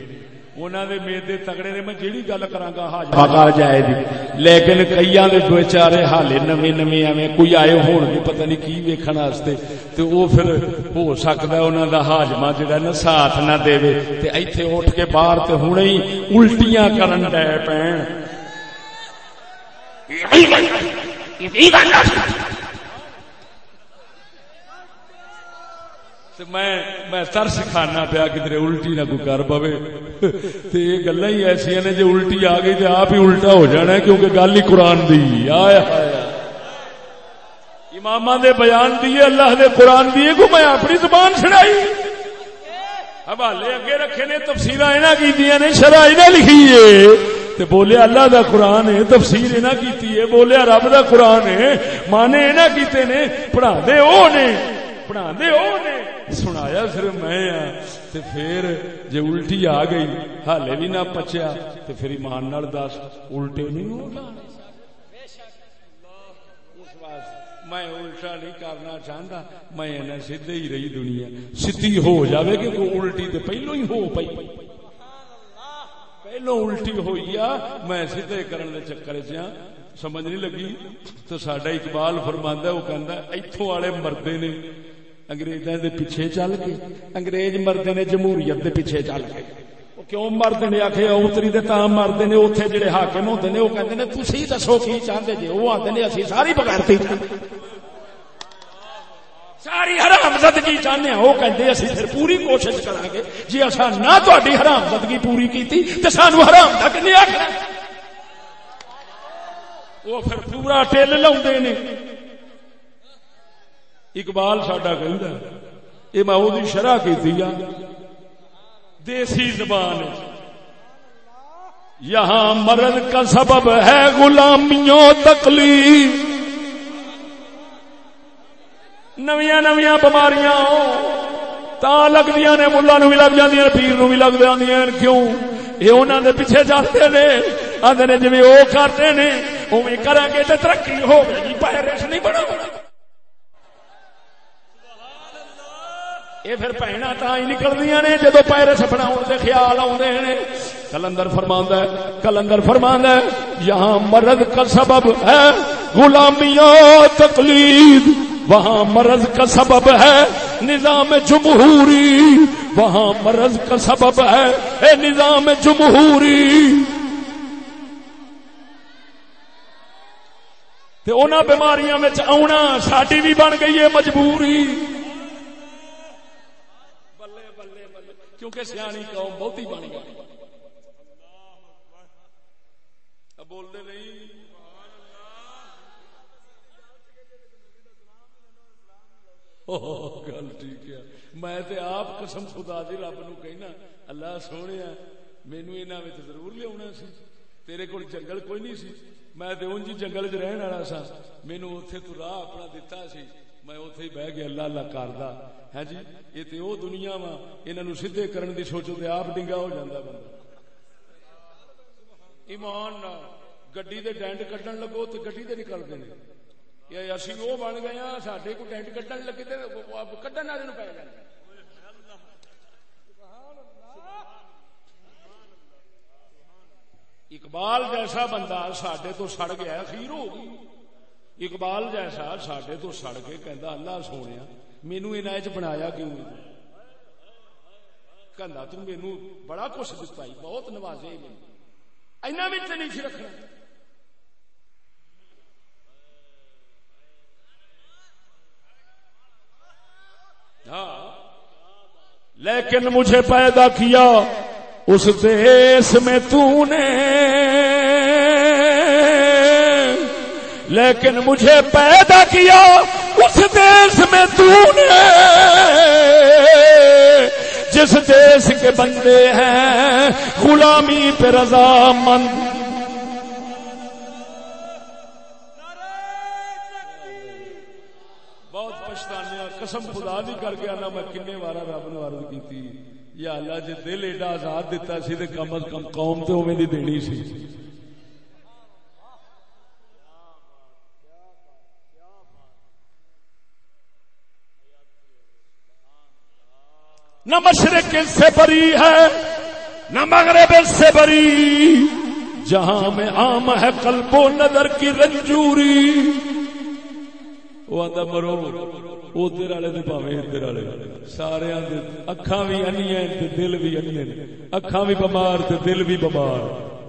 انہوں نے میدے تگڑے نے میں جیڑی گل کرا ہاجما جائے گی لیکن کئی بےچارے ہالے نویں نویں ایویں کوئی آئے ہون گے پتہ نہیں کی ویکھن واسطے تے وہ پھر ہو سکتا ہے ہاجما نا ساتھ نہ دے ایتھے اٹھ کے باہر تے ہوں ہی الٹیاں کرن ڈے پین میں ترس کھانا پیا کدھر الٹی نہ کوئی کر پوے تو یہ گلا ہی ایسا نے جی الٹی آ گئی تو آپ ہی الٹا ہو جانا ہے، کیونکہ گل ہی قرآن دی۔ آیا۔ امام دے بیان دیے اللہ دے قرآن دیے کو میں اپنی زبان سنائی۔ حوالے اگے رکھے نے تفصیل کی شرح لکھی ہے۔ تے بولیا اللہ دا قرآن ہے، تفسیر نہ کیتی ہے بولیا رب دا قرآن ہے مانے نہ کیتے نے، پڑھا دے، او نے۔ پڑھا دے او نے؟ سنایا صرف میں ہاں تے پھر جے الٹی آ گئی، حالے بھی نہ پچیا، تے پھر ایمان نال دس، الٹے نہیں ہوگا میں الٹا نہیں کرنا چاہتا میں سیدھے ہی رہی دنیا۔ سیدھی ہو جاوے کہ کوئی الٹی تے پہلو ہی ہو پئی۔ پہلو الٹی ہوئی آ، میں سیدھے کرن دے چکر چ سمجھ نہیں لگی؟ تو سڈا اقبال فرماندا وہ کہندا ایتھوں والے مردے نے انگریزاں دے پیچھے چل کے، انگریز مردے نے جمہوریت دے پیچھے چل کے۔ کیوں مرد نے آخ اتری دے تاں مرد نے اتنے جڑے حاکم ہوتے ہیں وہ کہتے ہیں تھی دسو کی چاہتے جی وہ آتے ہیں اسی ساری بغیرتی ساری حرام زدگی چاہنے وہ کہتے اسی پھر پوری کوشش کرا گے جی اصا نہ تاری حرام زدگی پوری کی تو سانو حرام تک نہیں آخر وہ پھر پورا ٹل لا اقبال ساڈا کہ یہ میں وہ شرح کی دیسی زبان یہاں مرض کا سبب ہے غلامیوں تکلیف۔ نویاں نویاں بماریاں تا لگدیاں نے، ملا نو بھی لگ جاندیاں پیر نو بھی لگ جاندیاں کیوں؟ یہ انہوں نے پیچھے چلتے نے۔ آدھے نے جی وہ کرتے نے اوی کریں گے ترقی ہو گئی پیرس نہیں بڑا یہ پھر پہنا تا ہی نکلدیاں نے جدو پیرس بناؤ دے خیال آدھے نے۔ کلندر فرماندا ہے، کلندر فرماندا ہے، یہاں مرض کا سبب ہے۔ غلامیوں تقلید، وہاں مرض کا سبب ہے۔ نظام جمہوری، وہاں مرض کا سبب ہے۔ اے نظام جمہوری۔ بیماریاں میں آنا ساری بھی بن گئی ہے مجبوری۔ کیونکہ سیانی قوم بہت ہی بن گئی۔ بولتے نہیں۔ گل ٹھیک ہے۔ میں تے آپ قسم خدا دی رب نو کہنا اللہ سونے مینو انہاں وچ ضرور لیا سی۔ تیرے کول جنگل کوئی نہیں سی۔ میں تے اونجی جنگل وچ رہن والا سا مینو اوتھے تو راہ اپنا دتا سی۔ میں اوتھے ہی بیٹھ گیا، اللہ اللہ کردا ہے ہاں جی یہ تے او دنیا وا انہاں نو سیدھے کرن دی سوچو تے آپ ڈنگا ہو جاندا بندہ۔ ایمان نال گڈی دے ڈینڈ کڈن لگو تے گڈی تے نکل دے اسی وہ بن گئے ہاں سڈے کو ٹینٹ کٹن لگے کٹن والے پی گئے۔ اقبال جیسا بندہ سڈے تو سڑ گیا خیر ہو گئی۔ اقبال جیسا سڈے تو سڑ کے کہندا اللہ سونے مینو انہیں بنایا کیوں کہندا تو مینو بڑا کچھ دتا بہت نوازے میں اینا بھی نہیں سی رکھنا لیکن مجھے پیدا کیا اس دیس میں تو نے لیکن مجھے پیدا کیا، اس دیس میں تو نے۔ جس دیس کے بندے ہیں، غلامی پہ رضا مند۔ قسم خدا دی کر کے آنا، میں کنے بارا رب نو عرض کیتی۔ یا اللہ، جے دل ایڈا آزاد دیتا سی، تے کم از کم قوم تے اوویں دی دینی سی۔ نہ مشرق سے بری ہے، نہ مغرب سے بری۔ جہاں میں عام ہے قلب و نظر کی رنجوری۔ وہ آدھا مرو وہ ادھر والے پاوے ادھر والے۔ سارے اکھا بھی انی دل بھی انی اکھا بھی بمار دل بھی بمار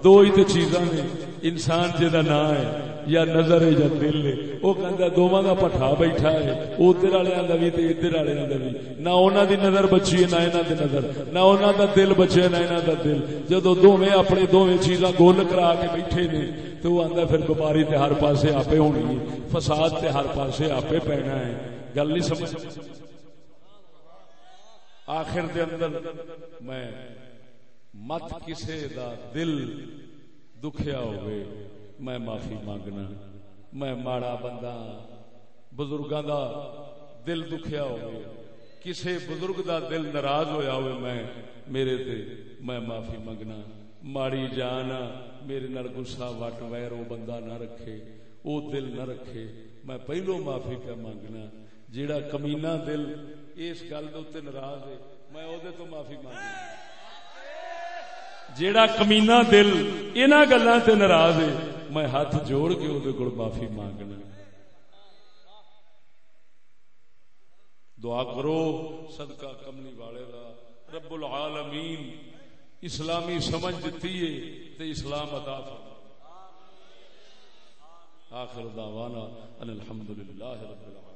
دو ہی تو چیزاں نے انسان جہاں نا ہے یا نظر ہے یا دل ہے، وہ کہتا دونوں کا پٹھا بیٹھا ہے ادھر والوں کا بھی ادھر والوں کا بھی نہ انہوں دی نظر بچی ہے، نہ انہوں دی نظر۔ نہ انہوں دا دل بچے، نہ انہوں دا دل۔ جدو دونوں اپنے دونوں چیزاں گول کرا کے بیٹھے نے، تو وہ آتا پھر بیماری تے ہر پاسے آپ ہونی ہے، فساد تے ہر پاسے آپ پینا ہے۔ گل نہیں سمجھ؟ آخر دے اندر میں مت کسے دا دل دکھیا ہوئے میں معافی مانگنا میں ماڑا بندہ بزرگاں دا دل دکھیا ہوئے کسے بزرگ دا دل ناراض ہویا ہوئے میں میرے تے میں معافی مانگنا ماڑی جانا میرے نال گسا وٹ ویر وہ بندہ نہ رکھے وہ دل نہ رکھے میں پہلو معافی پہ مانگنا جیڑا کمینا دل اس گل ناراض ہے میں وہ تو معافی مانگنا جیڑا کمینا دل ان گلوں سے ناراض ہے، میں ہاتھ جوڑ کے وہ معافی مانگنا دعا کرو، صدقہ کملی والے دا، رب العالمین، اسلامی سمجھ دیتی ہے تو اسلام عطا فرما آخر دعوانا ان الحمدللہ رب العالمین۔